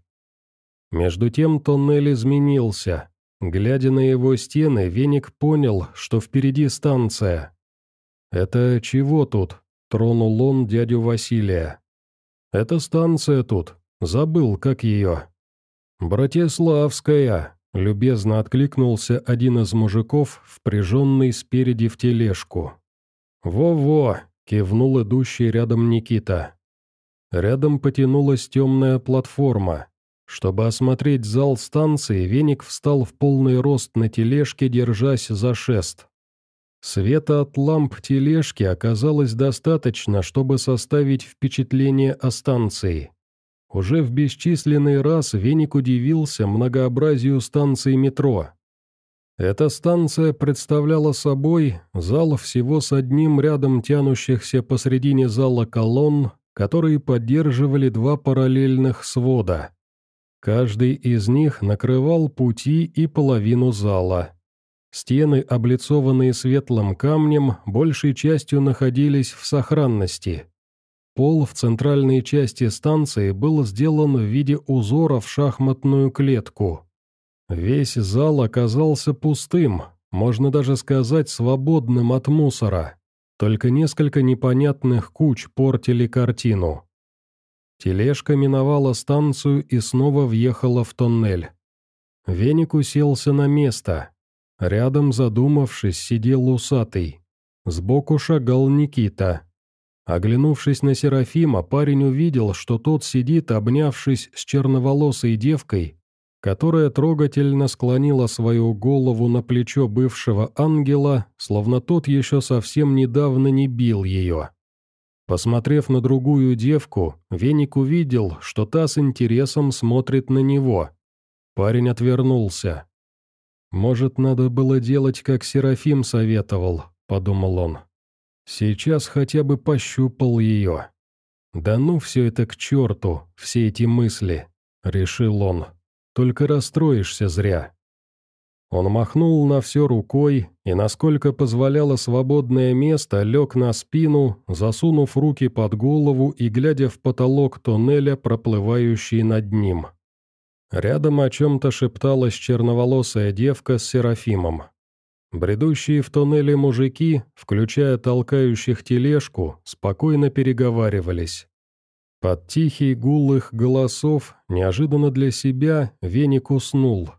S1: Между тем тоннель изменился. Глядя на его стены, Веник понял, что впереди станция. «Это чего тут?» — тронул он дядю Василия. «Это станция тут. Забыл, как ее». «Братиславская», — любезно откликнулся один из мужиков, впряженный спереди в тележку. «Во-во!» — кивнул идущий рядом Никита. Рядом потянулась темная платформа. Чтобы осмотреть зал станции, Веник встал в полный рост на тележке, держась за шест. Света от ламп тележки оказалось достаточно, чтобы составить впечатление о станции. Уже в бесчисленный раз Веник удивился многообразию станции метро. Эта станция представляла собой зал всего с одним рядом тянущихся посредине зала колонн, которые поддерживали два параллельных свода. Каждый из них накрывал пути и половину зала. Стены, облицованные светлым камнем, большей частью находились в сохранности. Пол в центральной части станции был сделан в виде узора в шахматную клетку. Весь зал оказался пустым, можно даже сказать свободным от мусора. Только несколько непонятных куч портили картину. Тележка миновала станцию и снова въехала в тоннель. Веник уселся на место. Рядом, задумавшись, сидел усатый. Сбоку шагал Никита. Оглянувшись на Серафима, парень увидел, что тот сидит, обнявшись с черноволосой девкой, которая трогательно склонила свою голову на плечо бывшего ангела, словно тот еще совсем недавно не бил ее. Посмотрев на другую девку, Веник увидел, что та с интересом смотрит на него. Парень отвернулся. «Может, надо было делать, как Серафим советовал», — подумал он. «Сейчас хотя бы пощупал ее». «Да ну все это к черту, все эти мысли», — решил он. «Только расстроишься зря». Он махнул на все рукой и, насколько позволяло свободное место, лег на спину, засунув руки под голову и глядя в потолок тоннеля, проплывающий над ним. Рядом о чем-то шепталась черноволосая девка с Серафимом. Бредущие в тоннеле мужики, включая толкающих тележку, спокойно переговаривались. Под тихий гул их голосов, неожиданно для себя, веник уснул.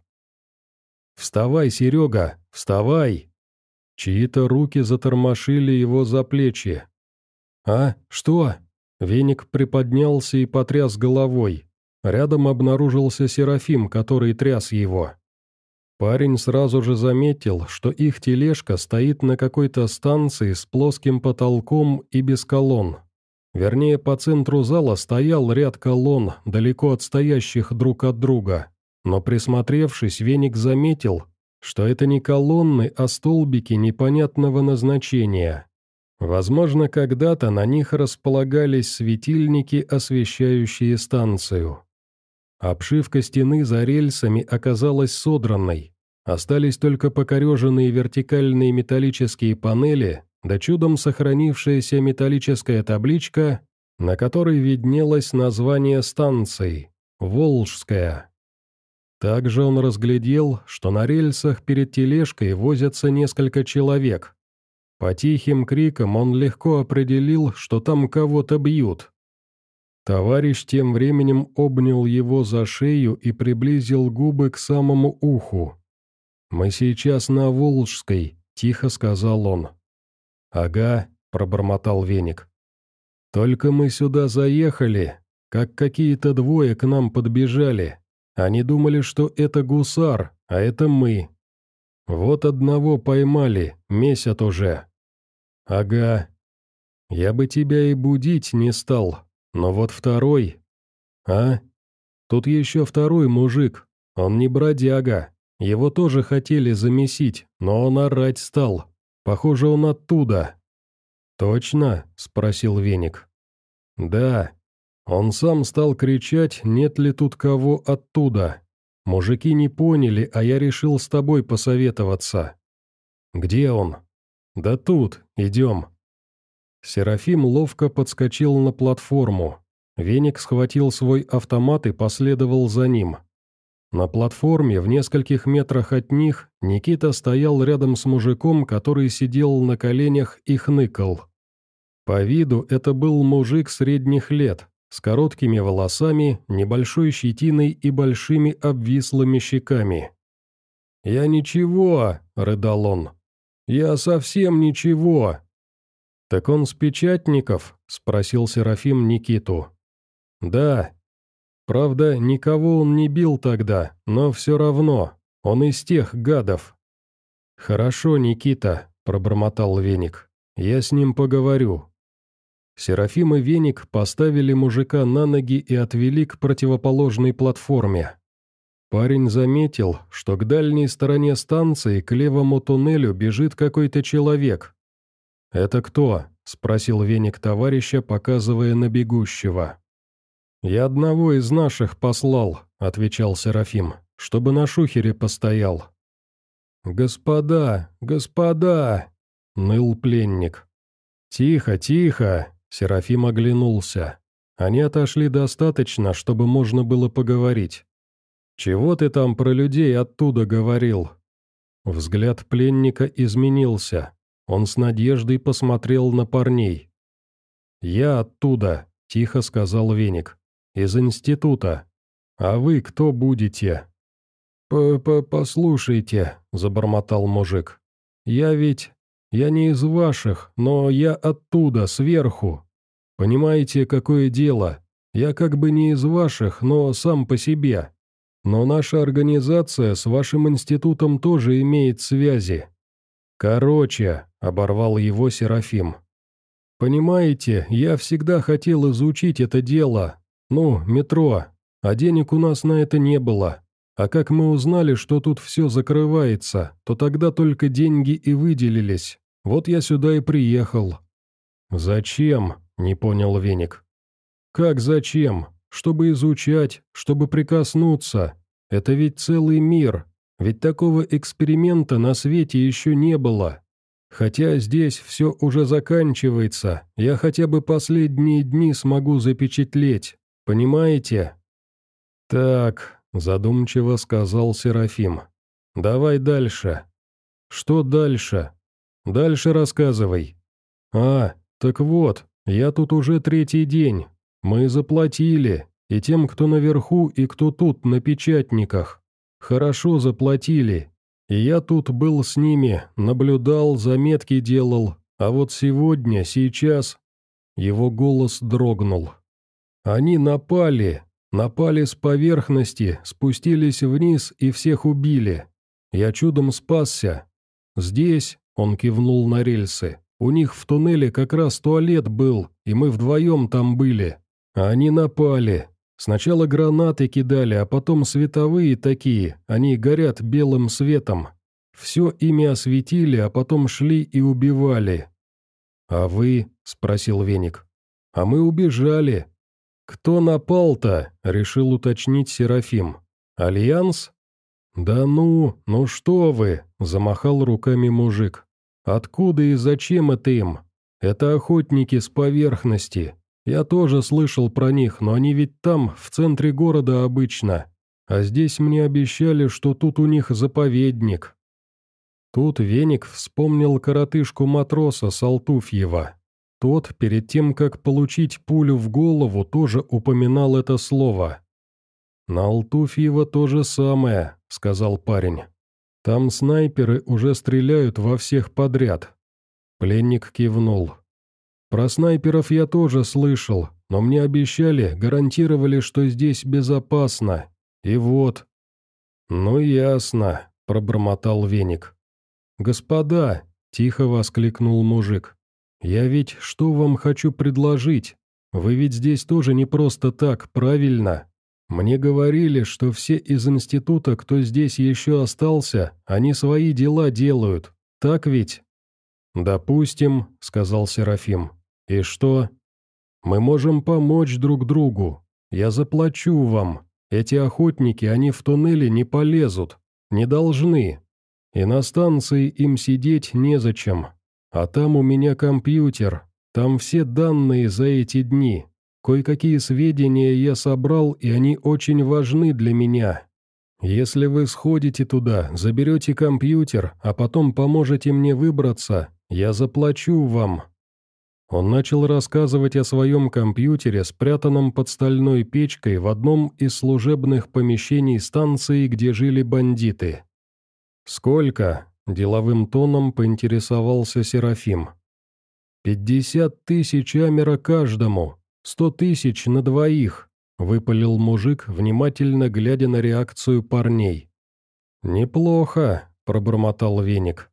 S1: «Вставай, Серега, вставай!» Чьи-то руки затормошили его за плечи. «А, что?» Веник приподнялся и потряс головой. Рядом обнаружился Серафим, который тряс его. Парень сразу же заметил, что их тележка стоит на какой-то станции с плоским потолком и без колонн. Вернее, по центру зала стоял ряд колонн, далеко отстоящих друг от друга. Но присмотревшись, Веник заметил, что это не колонны, а столбики непонятного назначения. Возможно, когда-то на них располагались светильники, освещающие станцию. Обшивка стены за рельсами оказалась содранной. Остались только покореженные вертикальные металлические панели, да чудом сохранившаяся металлическая табличка, на которой виднелось название станции – «Волжская». Также он разглядел, что на рельсах перед тележкой возятся несколько человек. По тихим крикам он легко определил, что там кого-то бьют. Товарищ тем временем обнял его за шею и приблизил губы к самому уху. «Мы сейчас на Волжской», — тихо сказал он. «Ага», — пробормотал веник. «Только мы сюда заехали, как какие-то двое к нам подбежали. Они думали, что это гусар, а это мы. Вот одного поймали, месяц уже. Ага. Я бы тебя и будить не стал, но вот второй... А? Тут еще второй мужик. Он не бродяга. Его тоже хотели замесить, но он орать стал. Похоже, он оттуда». «Точно?» — спросил Веник. «Да. Он сам стал кричать, нет ли тут кого оттуда. Мужики не поняли, а я решил с тобой посоветоваться». «Где он?» «Да тут, идем». Серафим ловко подскочил на платформу. Веник схватил свой автомат и последовал за ним. На платформе, в нескольких метрах от них, Никита стоял рядом с мужиком, который сидел на коленях и хныкал. По виду это был мужик средних лет, с короткими волосами, небольшой щетиной и большими обвислыми щеками. «Я ничего», — рыдал он. «Я совсем ничего». «Так он с печатников?» — спросил Серафим Никиту. «Да. Правда, никого он не бил тогда, но все равно, он из тех гадов». «Хорошо, Никита», — пробормотал Веник. «Я с ним поговорю». Серафим и Веник поставили мужика на ноги и отвели к противоположной платформе. Парень заметил, что к дальней стороне станции, к левому туннелю, бежит какой-то человек. «Это кто?» — спросил Веник товарища, показывая на бегущего. «Я одного из наших послал», — отвечал Серафим, — «чтобы на шухере постоял». «Господа, господа!» — ныл пленник. «Тихо, тихо!» — Серафим оглянулся. Они отошли достаточно, чтобы можно было поговорить. «Чего ты там про людей оттуда говорил?» Взгляд пленника изменился. Он с надеждой посмотрел на парней. «Я оттуда», — тихо сказал Веник из института. А вы кто будете?» П -п «Послушайте», — забормотал мужик. «Я ведь... Я не из ваших, но я оттуда, сверху. Понимаете, какое дело? Я как бы не из ваших, но сам по себе. Но наша организация с вашим институтом тоже имеет связи. Короче, — оборвал его Серафим. «Понимаете, я всегда хотел изучить это дело, «Ну, метро. А денег у нас на это не было. А как мы узнали, что тут все закрывается, то тогда только деньги и выделились. Вот я сюда и приехал». «Зачем?» — не понял Веник. «Как зачем? Чтобы изучать, чтобы прикоснуться. Это ведь целый мир. Ведь такого эксперимента на свете еще не было. Хотя здесь все уже заканчивается, я хотя бы последние дни смогу запечатлеть. Понимаете?» «Так», — задумчиво сказал Серафим. «Давай дальше». «Что дальше?» «Дальше рассказывай». «А, так вот, я тут уже третий день. Мы заплатили, и тем, кто наверху, и кто тут, на печатниках. Хорошо заплатили. И я тут был с ними, наблюдал, заметки делал. А вот сегодня, сейчас...» Его голос дрогнул. Они напали, напали с поверхности, спустились вниз и всех убили. Я чудом спасся. Здесь, он кивнул на рельсы, у них в туннеле как раз туалет был, и мы вдвоем там были. А они напали. Сначала гранаты кидали, а потом световые такие, они горят белым светом. Все ими осветили, а потом шли и убивали. «А вы?» — спросил Веник. «А мы убежали. «Кто напал-то?» — решил уточнить Серафим. «Альянс?» «Да ну, ну что вы!» — замахал руками мужик. «Откуда и зачем это им? Это охотники с поверхности. Я тоже слышал про них, но они ведь там, в центре города обычно. А здесь мне обещали, что тут у них заповедник». Тут Веник вспомнил коротышку-матроса Салтуфьева. Тот, перед тем, как получить пулю в голову, тоже упоминал это слово. «На Алтуфьева то же самое», — сказал парень. «Там снайперы уже стреляют во всех подряд». Пленник кивнул. «Про снайперов я тоже слышал, но мне обещали, гарантировали, что здесь безопасно. И вот...» «Ну ясно», — пробормотал Веник. «Господа!» — тихо воскликнул мужик. «Я ведь что вам хочу предложить? Вы ведь здесь тоже не просто так, правильно? Мне говорили, что все из института, кто здесь еще остался, они свои дела делают. Так ведь?» «Допустим», — сказал Серафим. «И что?» «Мы можем помочь друг другу. Я заплачу вам. Эти охотники, они в туннеле не полезут. Не должны. И на станции им сидеть незачем. А там у меня компьютер. Там все данные за эти дни. Кое-какие сведения я собрал, и они очень важны для меня. Если вы сходите туда, заберете компьютер, а потом поможете мне выбраться, я заплачу вам». Он начал рассказывать о своем компьютере, спрятанном под стальной печкой в одном из служебных помещений станции, где жили бандиты. «Сколько?» – деловым тоном поинтересовался Серафим. «Пятьдесят тысяч амера каждому, сто тысяч на двоих», – выпалил мужик, внимательно глядя на реакцию парней. «Неплохо», – пробормотал Веник.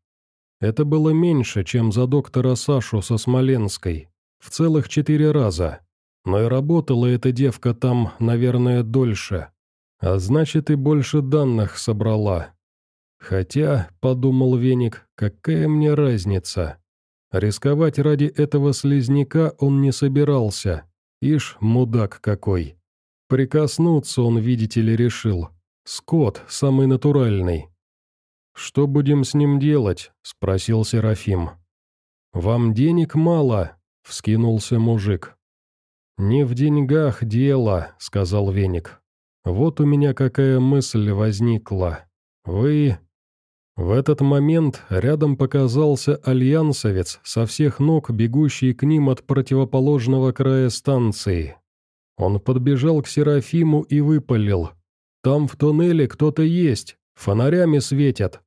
S1: Это было меньше, чем за доктора Сашу со Смоленской, в целых четыре раза. Но и работала эта девка там, наверное, дольше. А значит, и больше данных собрала. Хотя, подумал Веник, какая мне разница? Рисковать ради этого слизняка он не собирался. Ишь, мудак какой. Прикоснуться он, видите ли, решил. Скот, самый натуральный. «Что будем с ним делать?» – спросил Серафим. «Вам денег мало?» – вскинулся мужик. «Не в деньгах дело», – сказал Веник. «Вот у меня какая мысль возникла. Вы в этот момент рядом показался альянсовец, со всех ног бегущий к ним от противоположного края станции. Он подбежал к Серафиму и выпалил. «Там в туннеле кто-то есть, фонарями светят».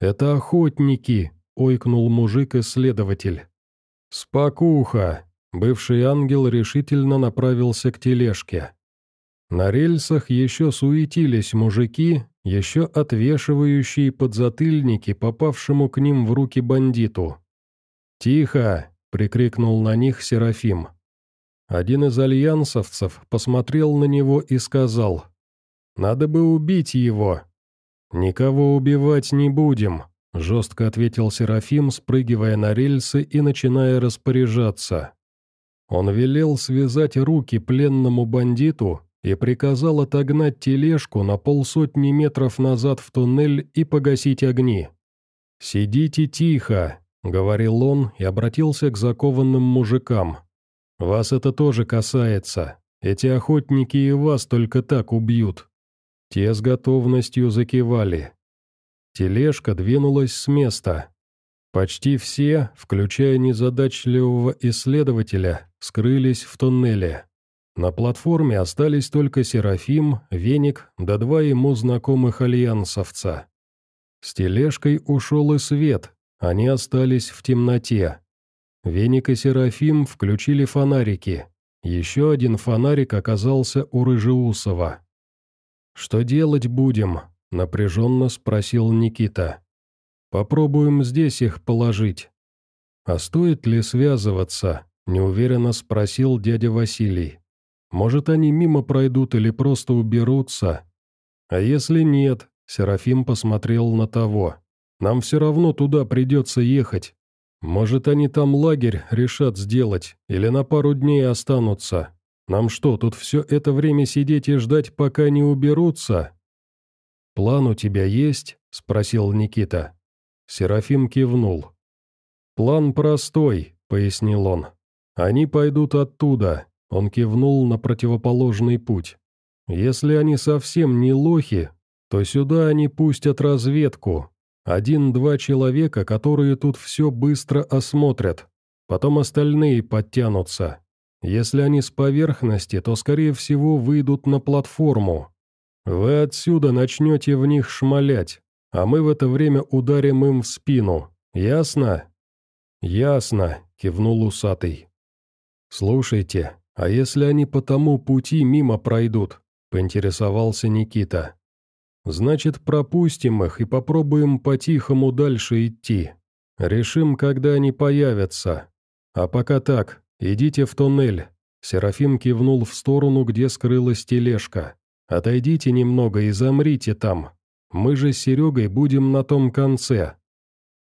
S1: «Это охотники», — ойкнул мужик-исследователь. «Спокуха!» — бывший ангел решительно направился к тележке. На рельсах еще суетились мужики, еще отвешивающие подзатыльники попавшему к ним в руки бандиту. «Тихо!» — прикрикнул на них Серафим. Один из альянсовцев посмотрел на него и сказал, «Надо бы убить его». «Никого убивать не будем», — жестко ответил Серафим, спрыгивая на рельсы и начиная распоряжаться. Он велел связать руки пленному бандиту и приказал отогнать тележку на полсотни метров назад в туннель и погасить огни. «Сидите тихо», — говорил он и обратился к закованным мужикам. «Вас это тоже касается. Эти охотники и вас только так убьют». Те с готовностью закивали. Тележка двинулась с места. Почти все, включая незадачливого исследователя, скрылись в туннеле. На платформе остались только Серафим, Веник да два ему знакомых альянсовца. С тележкой ушел и свет, они остались в темноте. Веник и Серафим включили фонарики. Еще один фонарик оказался у Рыжеусова. «Что делать будем?» – напряженно спросил Никита. «Попробуем здесь их положить». «А стоит ли связываться?» – неуверенно спросил дядя Василий. Может, они мимо пройдут или просто уберутся? А если нет, Серафим посмотрел на того. Нам все равно туда придется ехать. Может, они там лагерь решат сделать, или на пару дней останутся. Нам что, тут все это время сидеть и ждать, пока не уберутся?» «План у тебя есть?» – спросил Никита. Серафим кивнул. «План простой», – пояснил он. «Они пойдут оттуда, он кивнул на противоположный путь. «Если они совсем не лохи, то сюда они пустят разведку. Один-два человека, которые тут все быстро осмотрят. Потом остальные подтянутся. Если они с поверхности, то, скорее всего, выйдут на платформу. Вы отсюда начнете в них шмалять, а мы в это время ударим им в спину. Ясно?» «Ясно», — кивнул усатый. «Слушайте, «А если они по тому пути мимо пройдут?» – поинтересовался Никита. «Значит, пропустим их и попробуем по-тихому дальше идти. Решим, когда они появятся. А пока так, идите в туннель». Серафим кивнул в сторону, где скрылась тележка. Отойдите немного и замрите там. Мы же с Серегой будем на том конце.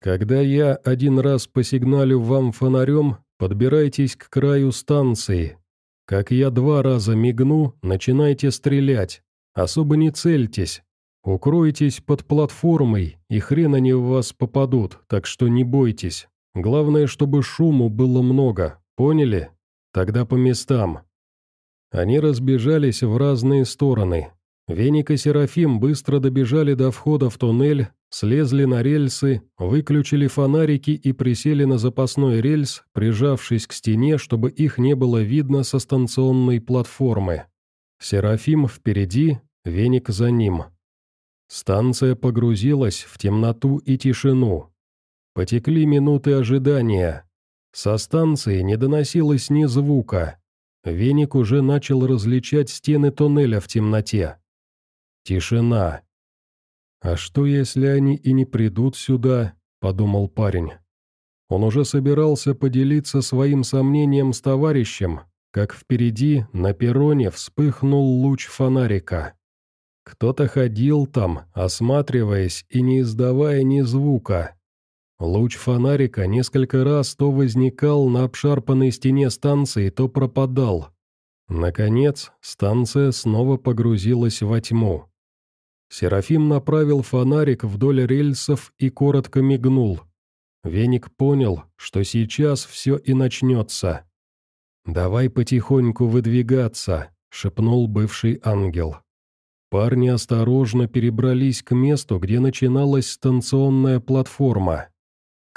S1: Когда я один раз посигналю вам фонарем, подбирайтесь к краю станции. Как я два раза мигну, начинайте стрелять. Особо не цельтесь. Укройтесь под платформой, и хрен они в вас попадут, так что не бойтесь. Главное, чтобы шуму было много, поняли? Тогда по местам. Они разбежались в разные стороны. Веник и Серафим быстро добежали до входа в туннель, слезли на рельсы, выключили фонарики и присели на запасной рельс, прижавшись к стене, чтобы их не было видно со станционной платформы. Серафим впереди, Веник за ним. Станция погрузилась в темноту и тишину. Потекли минуты ожидания. Со станции не доносилось ни звука. Веник уже начал различать стены туннеля в темноте. Тишина. «А что, если они и не придут сюда?» – подумал парень. Он уже собирался поделиться своим сомнением с товарищем, как впереди, на перроне, вспыхнул луч фонарика. Кто-то ходил там, осматриваясь и не издавая ни звука. Луч фонарика несколько раз то возникал на обшарпанной стене станции, то пропадал. Наконец, станция снова погрузилась во тьму. Серафим направил фонарик вдоль рельсов и коротко мигнул. Веник понял, что сейчас все и начнется. «Давай потихоньку выдвигаться», — шепнул бывший ангел. Парни осторожно перебрались к месту, где начиналась станционная платформа.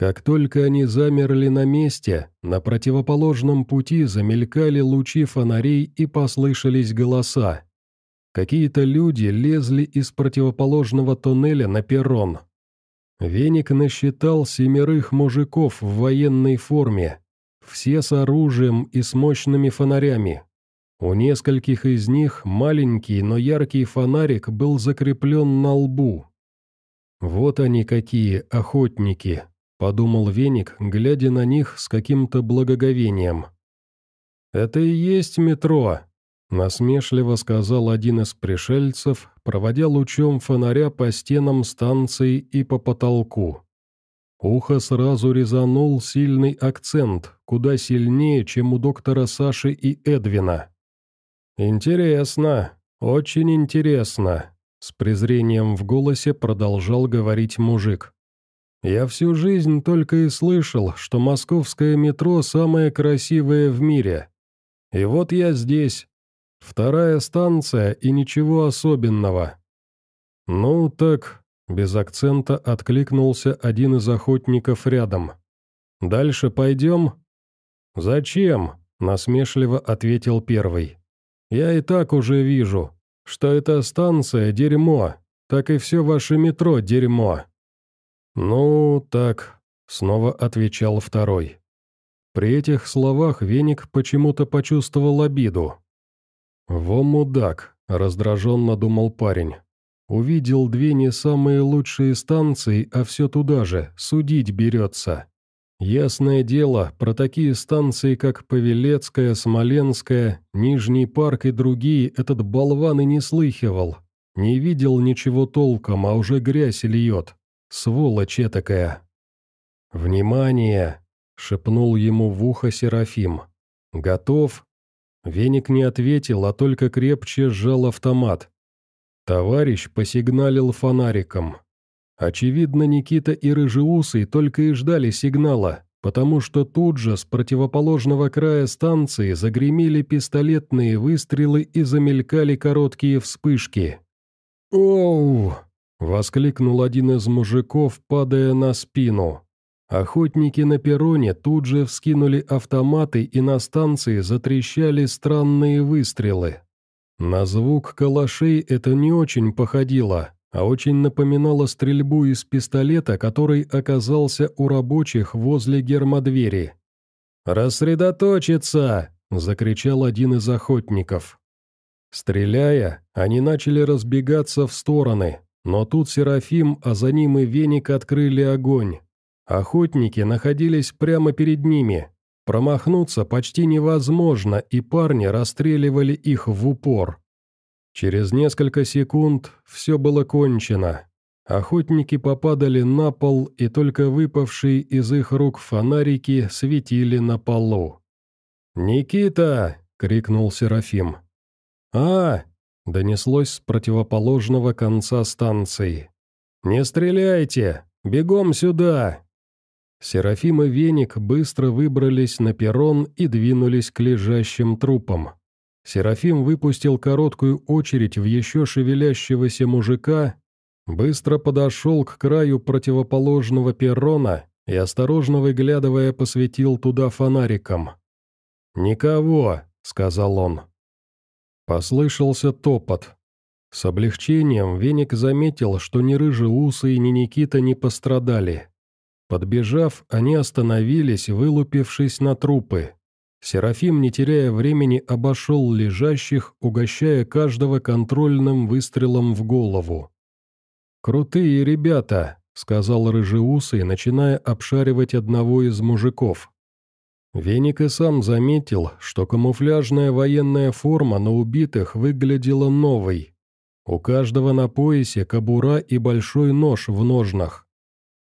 S1: Как только они замерли на месте, на противоположном пути замелькали лучи фонарей и послышались голоса. Какие-то люди лезли из противоположного туннеля на перрон. Веник насчитал семерых мужиков в военной форме, все с оружием и с мощными фонарями. У нескольких из них маленький, но яркий фонарик был закреплен на лбу. Вот они какие охотники, подумал Веник, глядя на них с каким-то благоговением. «Это и есть метро», — насмешливо сказал один из пришельцев, проводя лучом фонаря по стенам станции и по потолку. Ухо сразу резанул сильный акцент, куда сильнее, чем у доктора Саши и Эдвина. «Интересно, очень интересно», — с презрением в голосе продолжал говорить мужик. Я всю жизнь только и слышал, что московское метро самое красивое в мире. И вот я здесь. Вторая станция и ничего особенного. Ну так, без акцента откликнулся один из охотников рядом. Дальше пойдем? Зачем? Насмешливо ответил первый. Я и так уже вижу, что эта станция дерьмо, так и все ваше метро дерьмо. «Ну, так», — снова отвечал второй. При этих словах Веник почему-то почувствовал обиду. «Во мудак», — раздраженно думал парень. «Увидел две не самые лучшие станции, а все туда же, судить берется. Ясное дело, про такие станции, как Павелецкая, Смоленская, Нижний парк и другие этот болван и не слыхивал. Не видел ничего толком, а уже грязь льет. Сволочь такая. «Внимание!» — шепнул ему в ухо Серафим. «Готов?» Веник не ответил, а только крепче сжал автомат. Товарищ посигналил фонариком. Очевидно, Никита и Рыжеусый только и ждали сигнала, потому что тут же с противоположного края станции загремели пистолетные выстрелы и замелькали короткие вспышки. «Оу!» Воскликнул один из мужиков, падая на спину. Охотники на перроне тут же вскинули автоматы и на станции затрещали странные выстрелы. На звук калашей это не очень походило, а очень напоминало стрельбу из пистолета, который оказался у рабочих возле гермодвери. «Рассредоточиться!» – закричал один из охотников. Стреляя, они начали разбегаться в стороны, но тут Серафим, а за ним и Веник открыли огонь. Охотники находились прямо перед ними. Промахнуться почти невозможно, и парни расстреливали их в упор. Через несколько секунд все было кончено. Охотники попадали на пол, и только выпавшие из их рук фонарики светили на полу. «Никита!» — крикнул Серафим. «А!» — донеслось с противоположного конца станции. «Не стреляйте! Бегом сюда!» Серафим и Веник быстро выбрались на перрон и двинулись к лежащим трупам. Серафим выпустил короткую очередь в еще шевелящегося мужика, быстро подошел к краю противоположного перрона и, осторожно выглядывая, посветил туда фонариком. «Никого», — сказал он. Послышался топот. С облегчением Веник заметил, что ни Рыжеусы, ни Никита не пострадали. Подбежав, они остановились, вылупившись на трупы. Серафим, не теряя времени, обошел лежащих, угощая каждого контрольным выстрелом в голову. «Крутые ребята», — сказал Рыжеусый, начиная обшаривать одного из мужиков. Веник и сам заметил, что камуфляжная военная форма на убитых выглядела новой. У каждого на поясе кобура и большой нож в ножнах.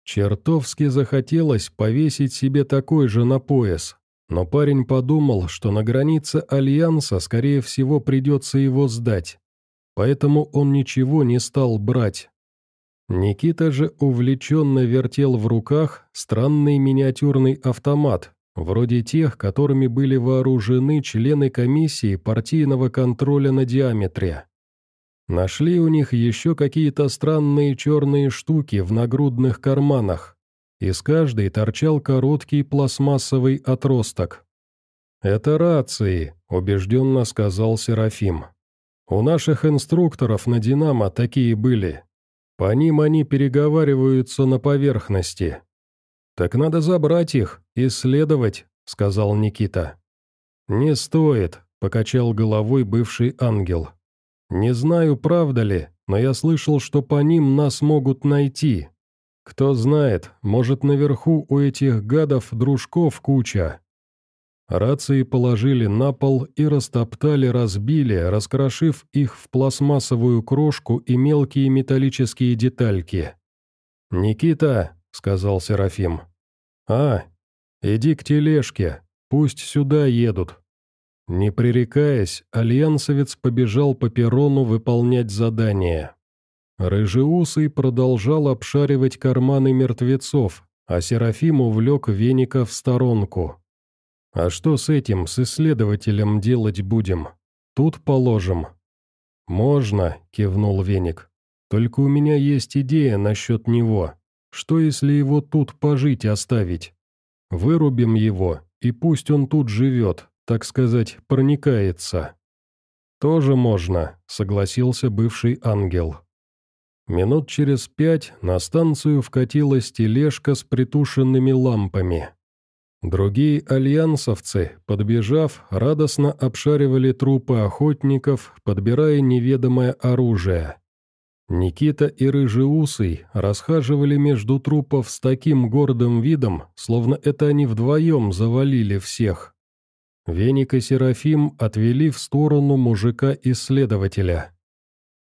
S1: Чертовски захотелось повесить себе такой же на пояс, но парень подумал, что на границе Альянса, скорее всего, придется его сдать. Поэтому он ничего не стал брать. Никита же увлеченно вертел в руках странный миниатюрный автомат, вроде тех, которыми были вооружены члены комиссии партийного контроля на диаметре. Нашли у них еще какие-то странные черные штуки в нагрудных карманах, из каждой торчал короткий пластмассовый отросток. «Это рации», — убежденно сказал Серафим. «У наших инструкторов на «Динамо» такие были. По ним они переговариваются на поверхности». «Так надо забрать их, исследовать», — сказал Никита. «Не стоит», — покачал головой бывший ангел. «Не знаю, правда ли, но я слышал, что по ним нас могут найти. Кто знает, может, наверху у этих гадов дружков куча. Рации положили на пол и растоптали, разбили, раскрошив их в пластмассовую крошку и мелкие металлические детальки. «Никита», — сказал Серафим. «А, иди к тележке, пусть сюда едут». Не пререкаясь, альянсовец побежал по перрону выполнять задание. Рыжеусый продолжал обшаривать карманы мертвецов, а Серафим увлек веника в сторонку. «А что с этим, с исследователем делать будем? Тут положим». «Можно», — кивнул веник. «Только у меня есть идея насчет него. Что, если его тут пожить оставить? Вырубим его, и пусть он тут живет, так сказать, проникается». «Тоже можно», — согласился бывший ангел. Минут через пять на станцию вкатилась тележка с притушенными лампами. Другие альянсовцы, подбежав, радостно обшаривали трупы охотников, подбирая неведомое оружие. Никита и Рыжеусый расхаживали между трупов с таким гордым видом, словно это они вдвоем завалили всех. Веник и Серафим отвели в сторону мужика-исследователя.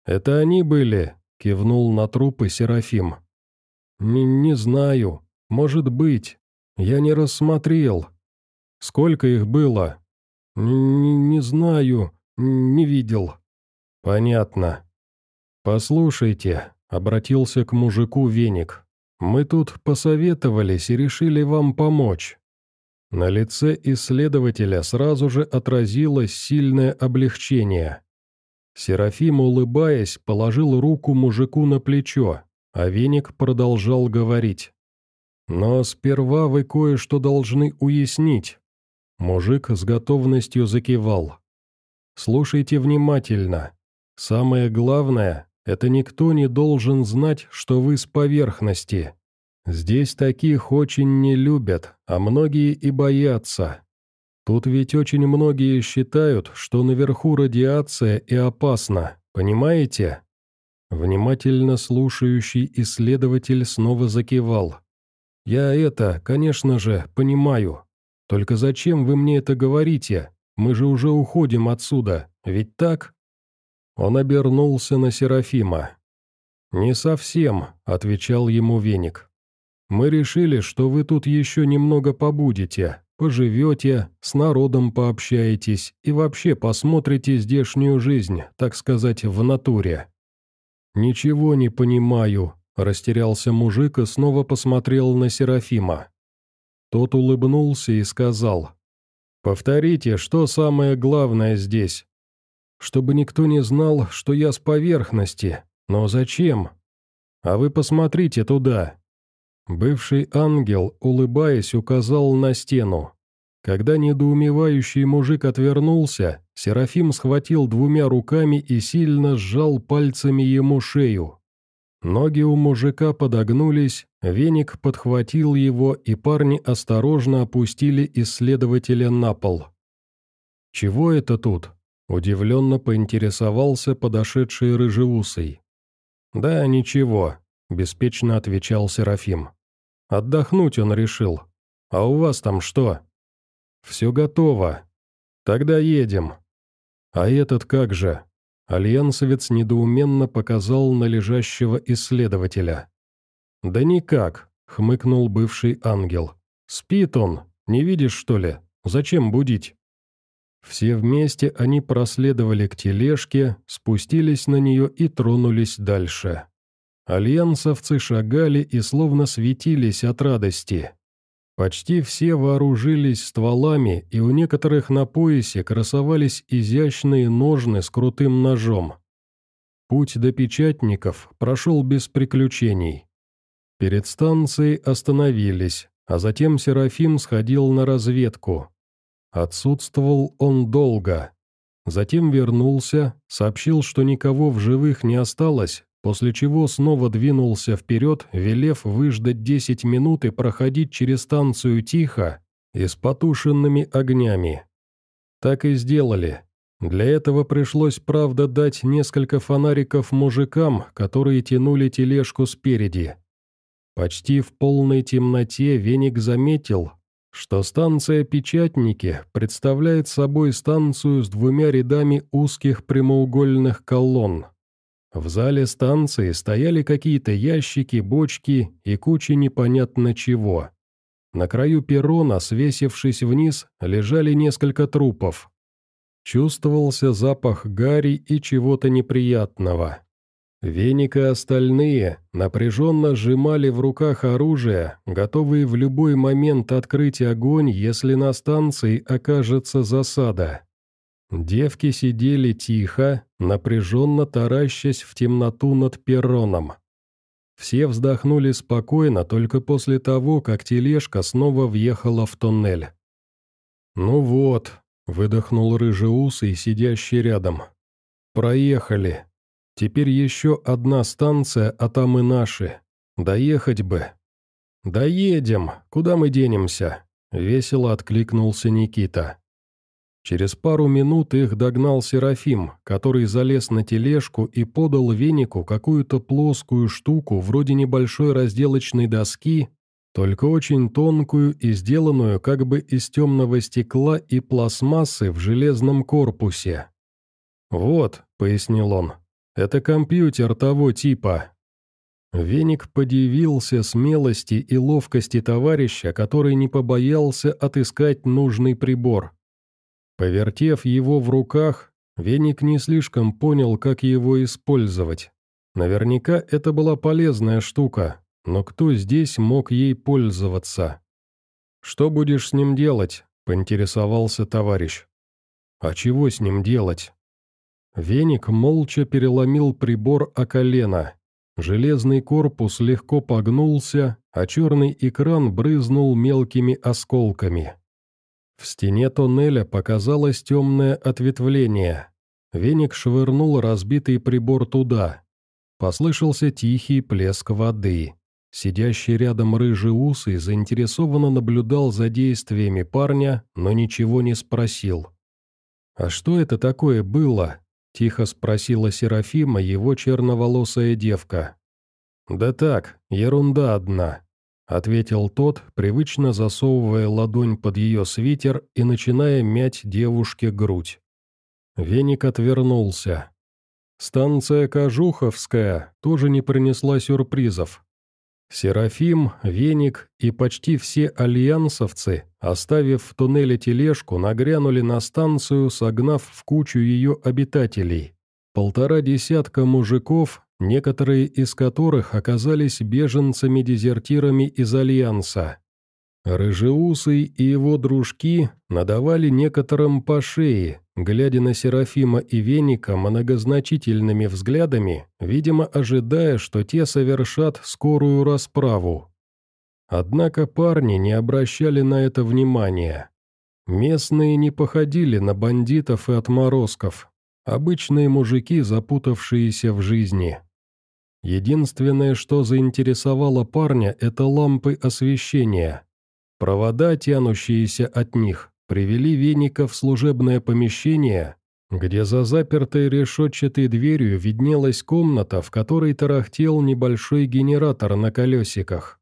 S1: «Это они были», Кивнул на трупы Серафим. «Не, не знаю. Может быть. Я не рассмотрел. Сколько их было? Не, не знаю. Не видел». «Понятно. Послушайте», — обратился к мужику Веник. «Мы тут посоветовались и решили вам помочь». На лице исследователя сразу же отразилось сильное облегчение. Серафим, улыбаясь, положил руку мужику на плечо, а веник продолжал говорить. «Но сперва вы кое-что должны уяснить». Мужик с готовностью закивал. «Слушайте внимательно. Самое главное, это никто не должен знать, что вы с поверхности. Здесь таких очень не любят, а многие и боятся. Тут ведь очень многие считают, что наверху радиация и опасна, понимаете?» Внимательно слушающий исследователь снова закивал. «Я это, конечно же, понимаю. Только зачем вы мне это говорите? Мы же уже уходим отсюда, ведь так?» Он обернулся на Серафима. «Не совсем», — отвечал ему веник. «Мы решили, что вы тут еще немного побудете, поживете, с народом пообщаетесь и вообще посмотрите здешнюю жизнь, так сказать, в натуре». «Ничего не понимаю», — растерялся мужик и снова посмотрел на Серафима. Тот улыбнулся и сказал, «Повторите, что самое главное здесь?» «Чтобы никто не знал, что я с поверхности. Но зачем? А вы посмотрите туда». Бывший ангел, улыбаясь, указал на стену. Когда недоумевающий мужик отвернулся, Серафим схватил двумя руками и сильно сжал пальцами ему шею. Ноги у мужика подогнулись, веник подхватил его, и парни осторожно опустили исследователя на пол. «Чего это тут?» – удивленно поинтересовался подошедший рыжеусый. «Да, ничего», – беспечно отвечал Серафим. «Отдохнуть он решил. А у вас там что?» «Все готово. Тогда едем». «А этот как же?» Альянсовец недоуменно показал на лежащего исследователя. «Да никак», — хмыкнул бывший ангел. «Спит он, не видишь, что ли? Зачем будить?» Все вместе они проследовали к тележке, спустились на нее и тронулись дальше. Альянсовцы шагали и словно светились от радости. Почти все вооружились стволами, и у некоторых на поясе красовались изящные ножны с крутым ножом. Путь до печатников прошел без приключений. Перед станцией остановились, а затем Серафим сходил на разведку. Отсутствовал он долго. Затем вернулся, сообщил, что никого в живых не осталось, после чего снова двинулся вперед, велев выждать 10 минут и проходить через станцию тихо и с потушенными огнями. Так и сделали. Для этого пришлось, правда, дать несколько фонариков мужикам, которые тянули тележку спереди. Почти в полной темноте Веник заметил, что станция Печатники представляет собой станцию с двумя рядами узких прямоугольных колонн. В зале станции стояли какие-то ящики, бочки и куча непонятно чего. На краю перрона, свесившись вниз, лежали несколько трупов. Чувствовался запах гари и чего-то неприятного. Веник и остальные напряженно сжимали в руках оружие, готовые в любой момент открыть огонь, если на станции окажется засада. Девки сидели тихо, напряженно таращась в темноту над перроном. Все вздохнули спокойно только после того, как тележка снова въехала в туннель. «Ну вот», — выдохнул рыжеусый, сидящий рядом. «Проехали. Теперь еще одна станция, а там и наши. Доехать бы». «Доедем. Куда мы денемся?» — весело откликнулся Никита. Через пару минут их догнал Серафим, который залез на тележку и подал венику какую-то плоскую штуку вроде небольшой разделочной доски, только очень тонкую и сделанную как бы из темного стекла и пластмассы в железном корпусе. «Вот», — пояснил он, — «это компьютер того типа». Веник подивился смелости и ловкости товарища, который не побоялся отыскать нужный прибор. Повертев его в руках, веник не слишком понял, как его использовать. Наверняка это была полезная штука, но кто здесь мог ей пользоваться? «Что будешь с ним делать?» – поинтересовался товарищ. «А чего с ним делать?» Веник молча переломил прибор о колено. Железный корпус легко погнулся, а черный экран брызнул мелкими осколками. В стене тоннеля показалось темное ответвление. Веник швырнул разбитый прибор туда. Послышался тихий плеск воды. Сидящий рядом рыжий усый заинтересованно наблюдал за действиями парня, но ничего не спросил. «А что это такое было?» – тихо спросила Серафима его черноволосая девка. «Да так, ерунда одна», ответил тот, привычно засовывая ладонь под ее свитер и начиная мять девушке грудь. Веник отвернулся. Станция Кожуховская тоже не принесла сюрпризов. Серафим, Веник и почти все альянсовцы, оставив в туннеле тележку, нагрянули на станцию, согнав в кучу ее обитателей. Полтора десятка мужиков, некоторые из которых оказались беженцами-дезертирами из Альянса. Рыжеусый и его дружки надавали некоторым по шее, глядя на Серафима и Веника многозначительными взглядами, видимо, ожидая, что те совершат скорую расправу. Однако парни не обращали на это внимания. Местные не походили на бандитов и отморозков, обычные мужики, запутавшиеся в жизни. Единственное, что заинтересовало парня, это лампы освещения. Провода, тянущиеся от них, привели Веника в служебное помещение, где за запертой решетчатой дверью виднелась комната, в которой тарахтел небольшой генератор на колесиках.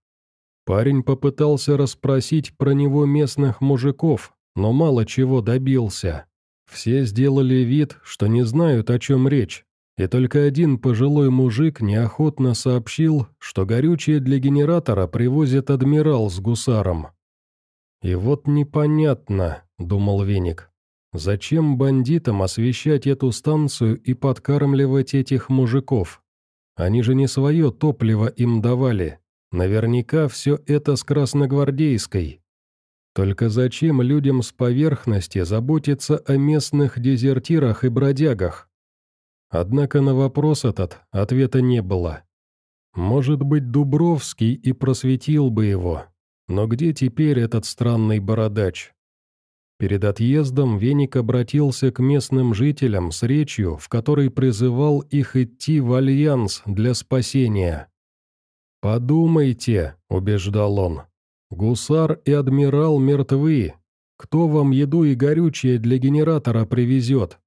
S1: Парень попытался расспросить про него местных мужиков, но мало чего добился. Все сделали вид, что не знают, о чем речь, и только один пожилой мужик неохотно сообщил, что горючее для генератора привозит адмирал с гусаром. «И вот непонятно», — думал Веник, — «зачем бандитам освещать эту станцию и подкармливать этих мужиков? Они же не свое топливо им давали. Наверняка все это с красногвардейской. Только зачем людям с поверхности заботиться о местных дезертирах и бродягах? Однако на вопрос этот ответа не было. Может быть, Дубровский и просветил бы его, но где теперь этот странный бородач? Перед отъездом Веник обратился к местным жителям с речью, в которой призывал их идти в альянс для спасения. «Подумайте», — убеждал он, — «гусар и адмирал мертвы. Кто вам еду и горючее для генератора привезет?»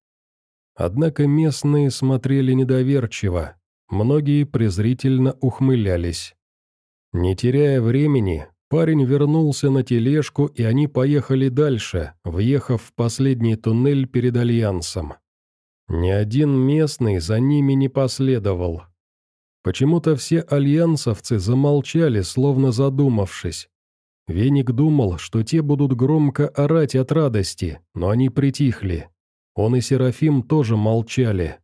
S1: Однако местные смотрели недоверчиво, многие презрительно ухмылялись. Не теряя времени, Парень вернулся на тележку, и они поехали дальше, въехав в последний туннель перед Альянсом. Ни один местный за ними не последовал. Почему-то все альянсовцы замолчали, словно задумавшись. Веник думал, что те будут громко орать от радости, но они притихли. Он и Серафим тоже молчали.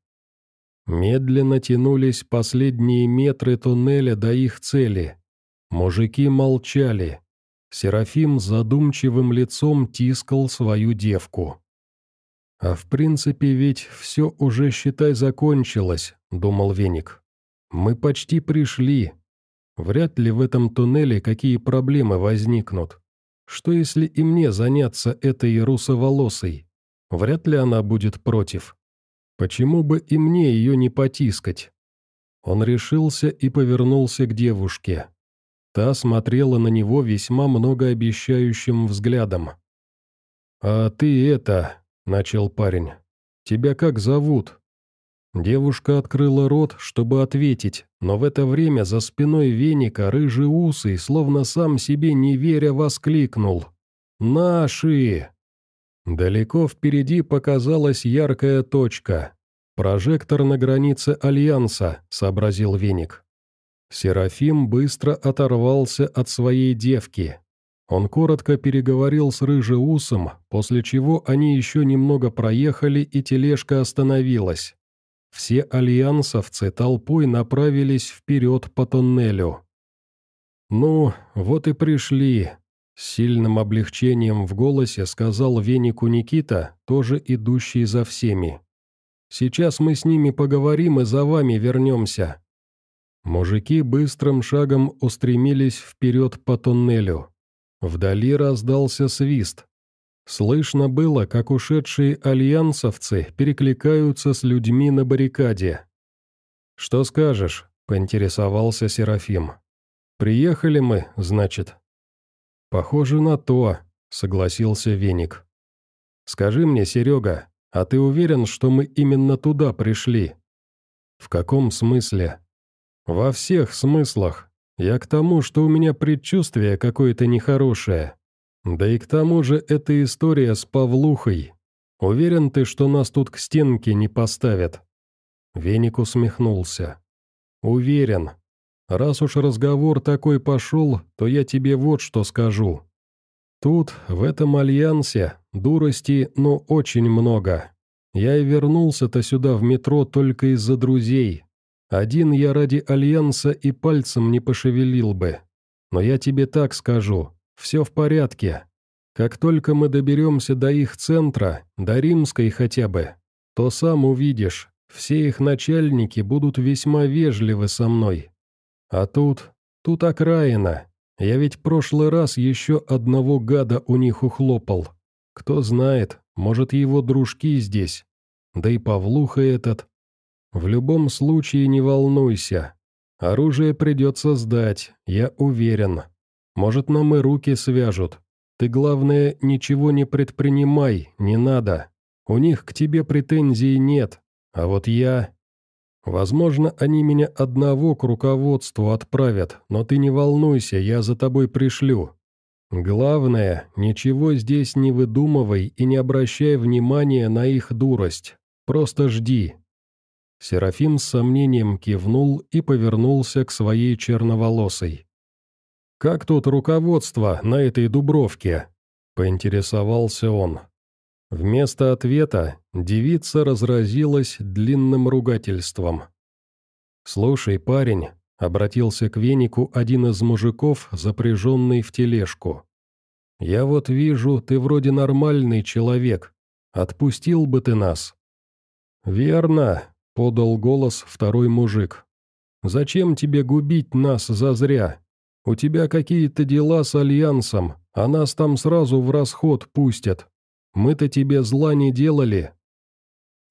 S1: Медленно тянулись последние метры туннеля до их цели, Мужики молчали. Серафим задумчивым лицом тискал свою девку. «А в принципе ведь все уже, считай, закончилось», — думал Веник. «Мы почти пришли. Вряд ли в этом туннеле какие проблемы возникнут. Что если и мне заняться этой русоволосой? Вряд ли она будет против. Почему бы и мне ее не потискать?» Он решился и повернулся к девушке. Та смотрела на него весьма многообещающим взглядом. «А ты это...» — начал парень. «Тебя как зовут?» Девушка открыла рот, чтобы ответить, но в это время за спиной веника рыжий усый, словно сам себе не веря, воскликнул. «Наши!» Далеко впереди показалась яркая точка. «Прожектор на границе Альянса», — сообразил веник. Серафим быстро оторвался от своей девки. Он коротко переговорил с Рыжеусом, после чего они еще немного проехали и тележка остановилась. Все альянсовцы толпой направились вперед по тоннелю. «Ну, вот и пришли», — с сильным облегчением в голосе сказал Венику Никита, тоже идущий за всеми. «Сейчас мы с ними поговорим и за вами вернемся. Мужики быстрым шагом устремились вперед по туннелю. Вдали раздался свист. Слышно было, как ушедшие альянсовцы перекликаются с людьми на баррикаде. «Что скажешь?» — поинтересовался Серафим. «Приехали мы, значит?» «Похоже на то», — согласился Веник. «Скажи мне, Серега, а ты уверен, что мы именно туда пришли?» «В каком смысле?» «Во всех смыслах. Я к тому, что у меня предчувствие какое-то нехорошее. Да и к тому же эта история с Павлухой. Уверен ты, что нас тут к стенке не поставят?» Веник усмехнулся. «Уверен. Раз уж разговор такой пошел, то я тебе вот что скажу. Тут, в этом альянсе, дурости, ну, очень много. Я и вернулся-то сюда в метро только из-за друзей. Один я ради альянса и пальцем не пошевелил бы. Но я тебе так скажу, все в порядке. Как только мы доберемся до их центра, до Римской хотя бы, то сам увидишь, все их начальники будут весьма вежливы со мной. А тут, тут окраина. Я ведь прошлый раз еще одного гада у них ухлопал. Кто знает, может его дружки здесь. Да и Павлуха этот. В любом случае не волнуйся. Оружие придется сдать, я уверен. Может, нам и руки свяжут. Ты, главное, ничего не предпринимай, не надо. У них к тебе претензий нет. А вот я... Возможно, они меня одного к руководству отправят, но ты не волнуйся, я за тобой пришлю. Главное, ничего здесь не выдумывай и не обращай внимания на их дурость. Просто жди». Серафим с сомнением кивнул и повернулся к своей черноволосой. «Как тут руководство на этой Дубровке?» — поинтересовался он. Вместо ответа девица разразилась длинным ругательством. «Слушай, парень», — обратился к венику один из мужиков, запряженный в тележку. «Я вот вижу, ты вроде нормальный человек. Отпустил бы ты нас». «Верно», — подал голос второй мужик. «Зачем тебе губить нас зазря? У тебя какие-то дела с Альянсом, а нас там сразу в расход пустят. Мы-то тебе зла не делали».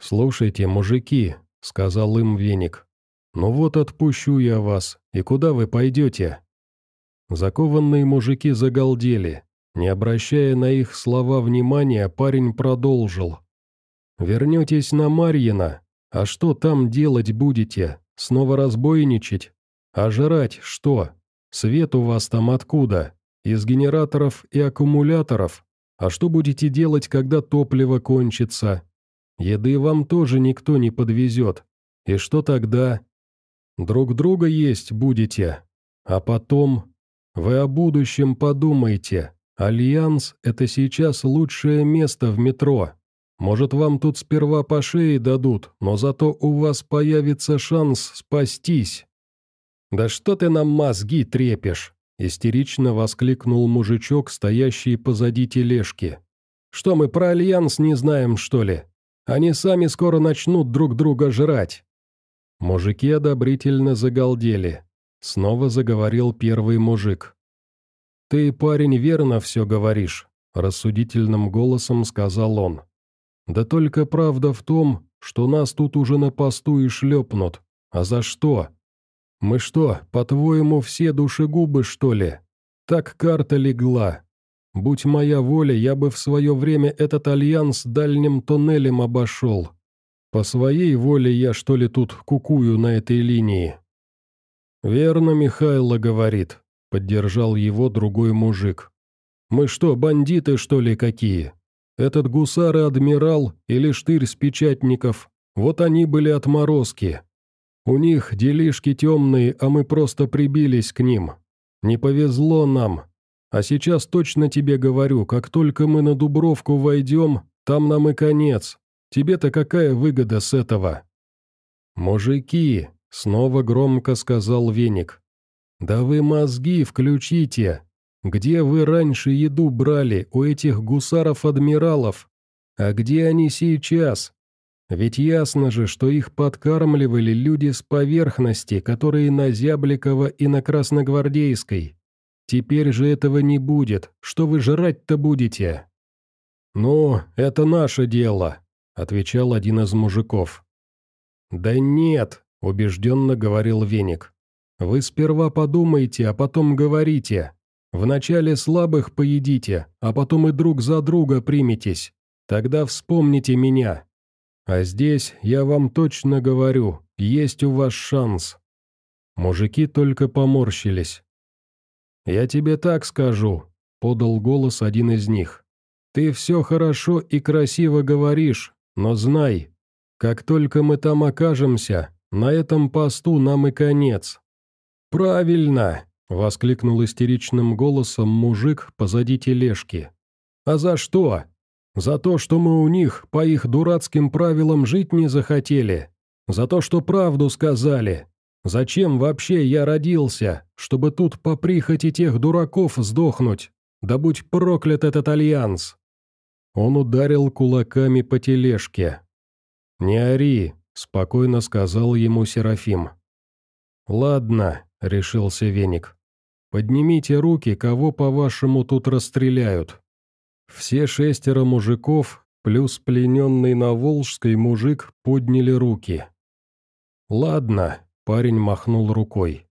S1: «Слушайте, мужики», — сказал им веник, — «ну вот отпущу я вас, и куда вы пойдете?» Закованные мужики загалдели. Не обращая на их слова внимания, парень продолжил. «Вернетесь на Марьина? А что там делать будете? Снова разбойничать? А жрать что? Свет у вас там откуда? Из генераторов и аккумуляторов? А что будете делать, когда топливо кончится? Еды вам тоже никто не подвезет. И что тогда? Друг друга есть будете. А потом... Вы о будущем подумайте. Альянс — это сейчас лучшее место в метро. Может, вам тут сперва по шее дадут, но зато у вас появится шанс спастись». «Да что ты нам мозги трепишь?» Истерично воскликнул мужичок, стоящий позади тележки. «Что мы про Альянс не знаем, что ли? Они сами скоро начнут друг друга жрать». Мужики одобрительно загалдели. Снова заговорил первый мужик. «Ты, парень, верно все говоришь», — рассудительным голосом сказал он. «Да только правда в том, что нас тут уже на посту и шлепнут. А за что? Мы что, по-твоему, все душегубы, что ли? Так карта легла. Будь моя воля, я бы в свое время этот альянс дальним тоннелем обошел. По своей воле я, что ли, тут кукую на этой линии?» «Верно, Михайло говорит», — поддержал его другой мужик. «Мы что, бандиты, что ли, какие? Этот гусар и адмирал или штырь с печатников, вот они были отморозки. У них делишки темные, а мы просто прибились к ним. Не повезло нам. А сейчас точно тебе говорю, как только мы на Дубровку войдем, там нам и конец. Тебе-то какая выгода с этого?» «Мужики!» — снова громко сказал Веник. «Да вы мозги включите! Где вы раньше еду брали у этих гусаров-адмиралов? А где они сейчас? Ведь ясно же, что их подкармливали люди с поверхности, которые на Зябликова и на Красногвардейской. Теперь же этого не будет. Что вы жрать-то будете?» «Ну, это наше дело», — отвечал один из мужиков. «Да нет», — убежденно говорил Веник. «Вы сперва подумайте, а потом говорите. Вначале слабых поедите, а потом и друг за друга приметесь. Тогда вспомните меня. А здесь, я вам точно говорю, есть у вас шанс». Мужики только поморщились. «Я тебе так скажу», — подал голос один из них. «Ты все хорошо и красиво говоришь, но знай, Как только мы там окажемся, на этом посту нам и конец». «Правильно!» — воскликнул истеричным голосом мужик позади тележки. «А за что? За то, что мы у них по их дурацким правилам жить не захотели? За то, что правду сказали? Зачем вообще я родился, чтобы тут по прихоти тех дураков сдохнуть? Да будь проклят этот альянс!» Он ударил кулаками по тележке. «Не ори», — спокойно сказал ему Серафим. «Ладно», — решился Веник. «Поднимите руки, кого, по-вашему, тут расстреляют». Все шестеро мужиков, плюс плененный на Волжской мужик, подняли руки. «Ладно», — парень махнул рукой.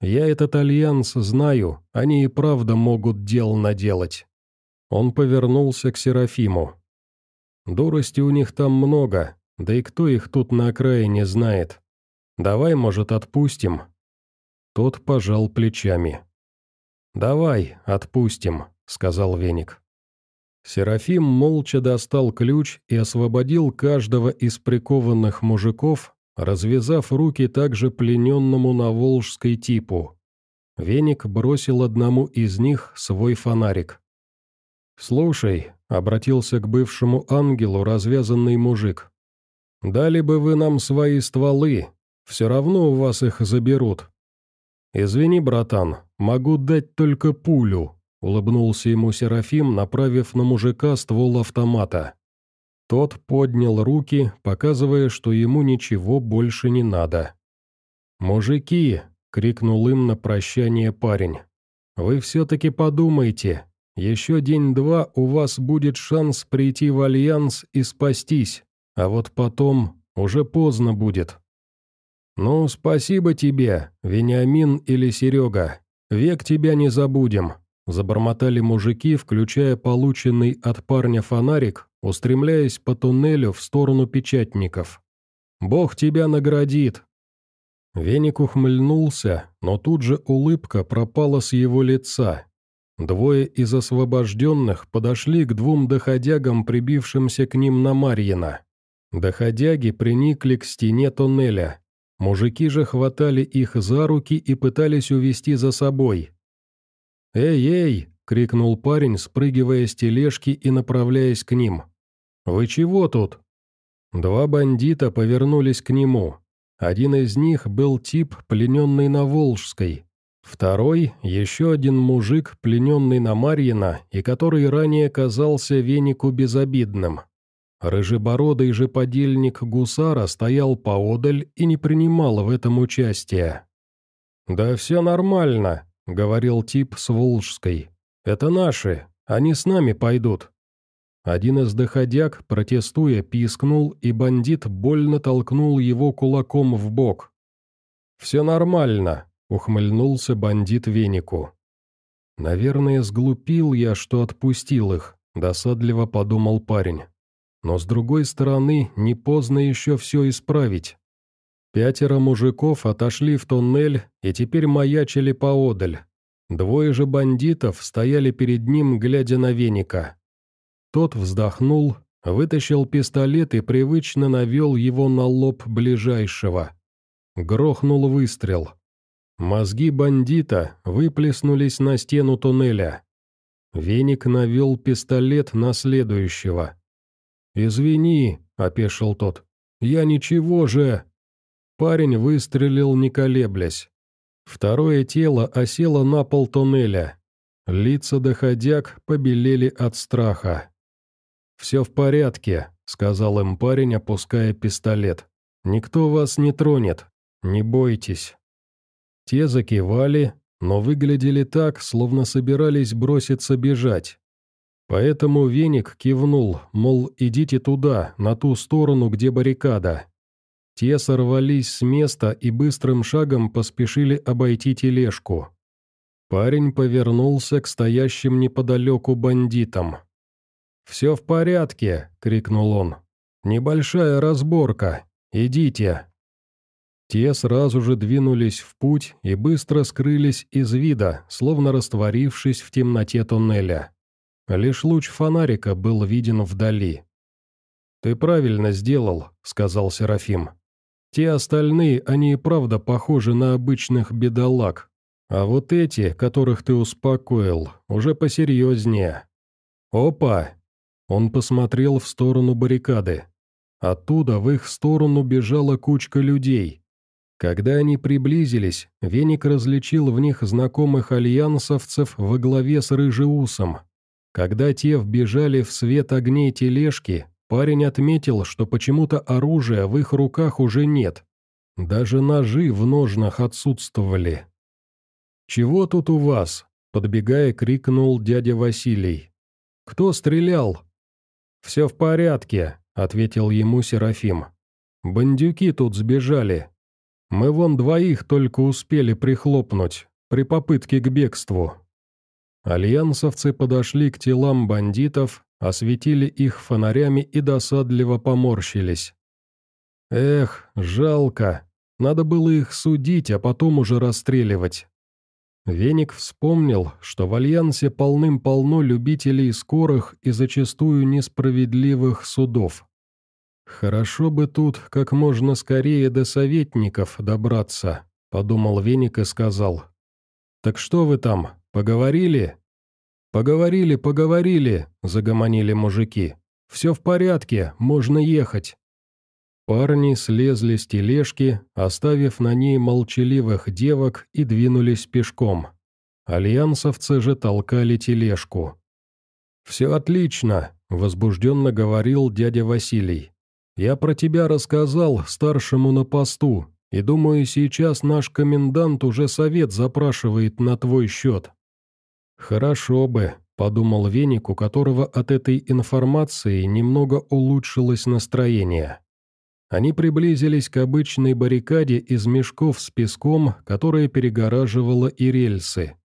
S1: «Я этот альянс знаю, они и правда могут дел наделать». Он повернулся к Серафиму. «Дурости у них там много, да и кто их тут на окраине знает? Давай, может, отпустим?» Тот пожал плечами. «Давай, отпустим», — сказал Веник. Серафим молча достал ключ и освободил каждого из прикованных мужиков, развязав руки также плененному на волжской типу. Веник бросил одному из них свой фонарик. «Слушай», — обратился к бывшему ангелу развязанный мужик, «дали бы вы нам свои стволы, все равно у вас их заберут». «Извини, братан, могу дать только пулю», — улыбнулся ему Серафим, направив на мужика ствол автомата. Тот поднял руки, показывая, что ему ничего больше не надо. «Мужики!» — крикнул им на прощание парень. «Вы все-таки подумайте, еще день-два у вас будет шанс прийти в Альянс и спастись, а вот потом уже поздно будет. Ну, спасибо тебе, Вениамин или Серега. Век тебя не забудем. Забормотали мужики, включая полученный от парня фонарик, устремляясь по туннелю в сторону печатников. «Бог тебя наградит!» Веник ухмыльнулся, но тут же улыбка пропала с его лица, Двое из освобожденных подошли к двум доходягам, прибившимся к ним на Марьина. Доходяги приникли к стене тоннеля. Мужики же хватали их за руки и пытались увести за собой. «Эй-эй!» — крикнул парень, спрыгивая с тележки и направляясь к ним. «Вы чего тут?» Два бандита повернулись к нему. Один из них был тип, плененный на Волжской, Второй – еще один мужик, плененный на Марьина, и который ранее казался венику безобидным. Рыжебородый же подельник гусара стоял поодаль и не принимал в этом участия. «Да все нормально», — говорил тип с Волжской. «Это наши, они с нами пойдут». Один из доходяг, протестуя, пискнул, и бандит больно толкнул его кулаком в бок. «Все нормально», Ухмыльнулся бандит венику. «Наверное, сглупил я, что отпустил их», — досадливо подумал парень. «Но с другой стороны, не поздно еще все исправить». Пятеро мужиков отошли в туннель и теперь маячили поодаль. Двое же бандитов стояли перед ним, глядя на веника. Тот вздохнул, вытащил пистолет и привычно навел его на лоб ближайшего. Грохнул выстрел. Мозги бандита выплеснулись на стену туннеля. Веник навел пистолет на следующего. «Извини», — опешил тот, — «я ничего же...» Парень выстрелил, не колеблясь. Второе тело осело на пол туннеля. Лица доходяг побелели от страха. «Все в порядке», — сказал им парень, опуская пистолет. «Никто вас не тронет. Не бойтесь». Те закивали, но выглядели так, словно собирались броситься бежать. Поэтому веник кивнул, мол, идите туда, на ту сторону, где баррикада. Те сорвались с места и быстрым шагом поспешили обойти тележку. Парень повернулся к стоящим неподалеку бандитам. «Все в порядке!» — крикнул он. «Небольшая разборка. Идите!» Те сразу же двинулись в путь и быстро скрылись из вида, словно растворившись в темноте туннеля. Лишь луч фонарика был виден вдали. «Ты правильно сделал», — сказал Серафим. «Те остальные, они и правда похожи на обычных бедолаг. А вот эти, которых ты успокоил, уже посерьезнее». «Опа!» Он посмотрел в сторону баррикады. Оттуда в их сторону бежала кучка людей. Когда они приблизились, Веник различил в них знакомых альянсовцев во главе с Рыжеусом. Когда те вбежали в свет огней тележки, парень отметил, что почему-то оружия в их руках уже нет. Даже ножи в ножнах отсутствовали. «Чего тут у вас?» — подбегая, крикнул дядя Василий. «Кто стрелял?» «Все в порядке», — ответил ему Серафим. «Бандюки тут сбежали. Мы вон двоих только успели прихлопнуть, при попытке к бегству». Альянсовцы подошли к телам бандитов, осветили их фонарями и досадливо поморщились. «Эх, жалко. Надо было их судить, а потом уже расстреливать». Веник вспомнил, что в Альянсе полным-полно любителей скорых и зачастую несправедливых судов. «Хорошо бы тут как можно скорее до советников добраться», — подумал Веник и сказал. «Так что вы там, поговорили?» «Поговорили, поговорили», — загомонили мужики. «Все в порядке, можно ехать». Парни слезли с тележки, оставив на ней молчаливых девок и двинулись пешком. Альянсовцы же толкали тележку. «Все отлично», — возбужденно говорил дядя Василий. «Я про тебя рассказал старшему на посту, и думаю, сейчас наш комендант уже совет запрашивает на твой счет». «Хорошо бы», — подумал Веник, у которого от этой информации немного улучшилось настроение. Они приблизились к обычной баррикаде из мешков с песком, которая перегораживала и рельсы.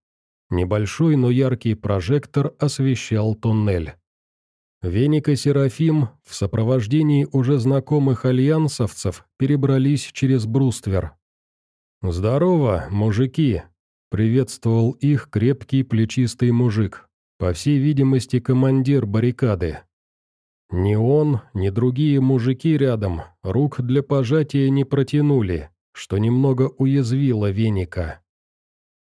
S1: Небольшой, но яркий прожектор освещал туннель. Веник и Серафим в сопровождении уже знакомых альянсовцев перебрались через бруствер. «Здорово, мужики!» — приветствовал их крепкий плечистый мужик, по всей видимости, командир баррикады. Ни он, ни другие мужики рядом рук для пожатия не протянули, что немного уязвило веника.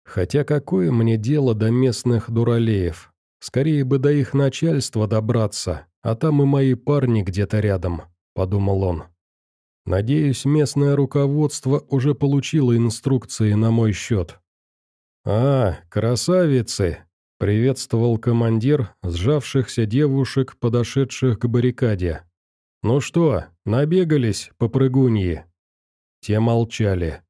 S1: Хотя какое мне дело до местных дуралеев? Скорее бы до их начальства добраться, а там и мои парни где-то рядом, подумал он. Надеюсь, местное руководство уже получило инструкции на мой счет. «А, красавицы!» Приветствовал командир сжавшихся девушек, подошедших к баррикаде. «Ну что, набегались, попрыгуньи?» Те молчали.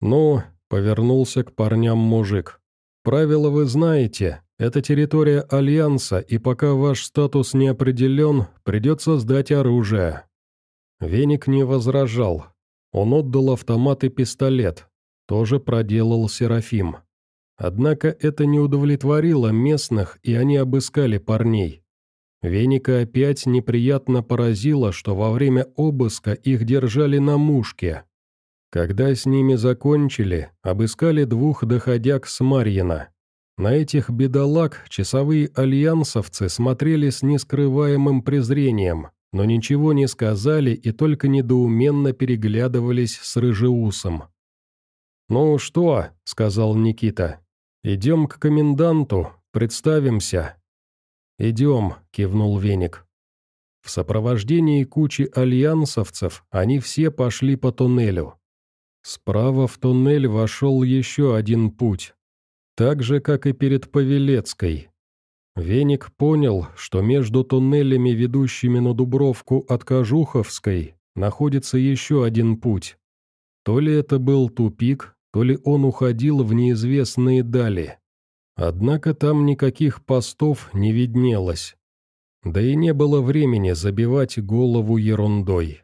S1: «Ну», — повернулся к парням мужик. «Правила вы знаете, это территория Альянса, и пока ваш статус не определен, придется сдать оружие». Веник не возражал. Он отдал автомат и пистолет. Тоже проделал Серафим. Однако это не удовлетворило местных, и они обыскали парней. Веника опять неприятно поразило, что во время обыска их держали на мушке. Когда с ними закончили, обыскали двух доходяг с Марьина. На этих бедолаг часовые альянсовцы смотрели с нескрываемым презрением, но ничего не сказали и только недоуменно переглядывались с Рыжеусом. «Ну что?» — сказал Никита. «Идем к коменданту, представимся». «Идем», — кивнул Веник. В сопровождении кучи альянсовцев они все пошли по туннелю. Справа в туннель вошел еще один путь, так же, как и перед Павелецкой. Веник понял, что между туннелями, ведущими на Дубровку от Кожуховской, находится еще один путь. То ли это был тупик, то ли он уходил в неизвестные дали. Однако там никаких постов не виднелось. Да и не было времени забивать голову ерундой.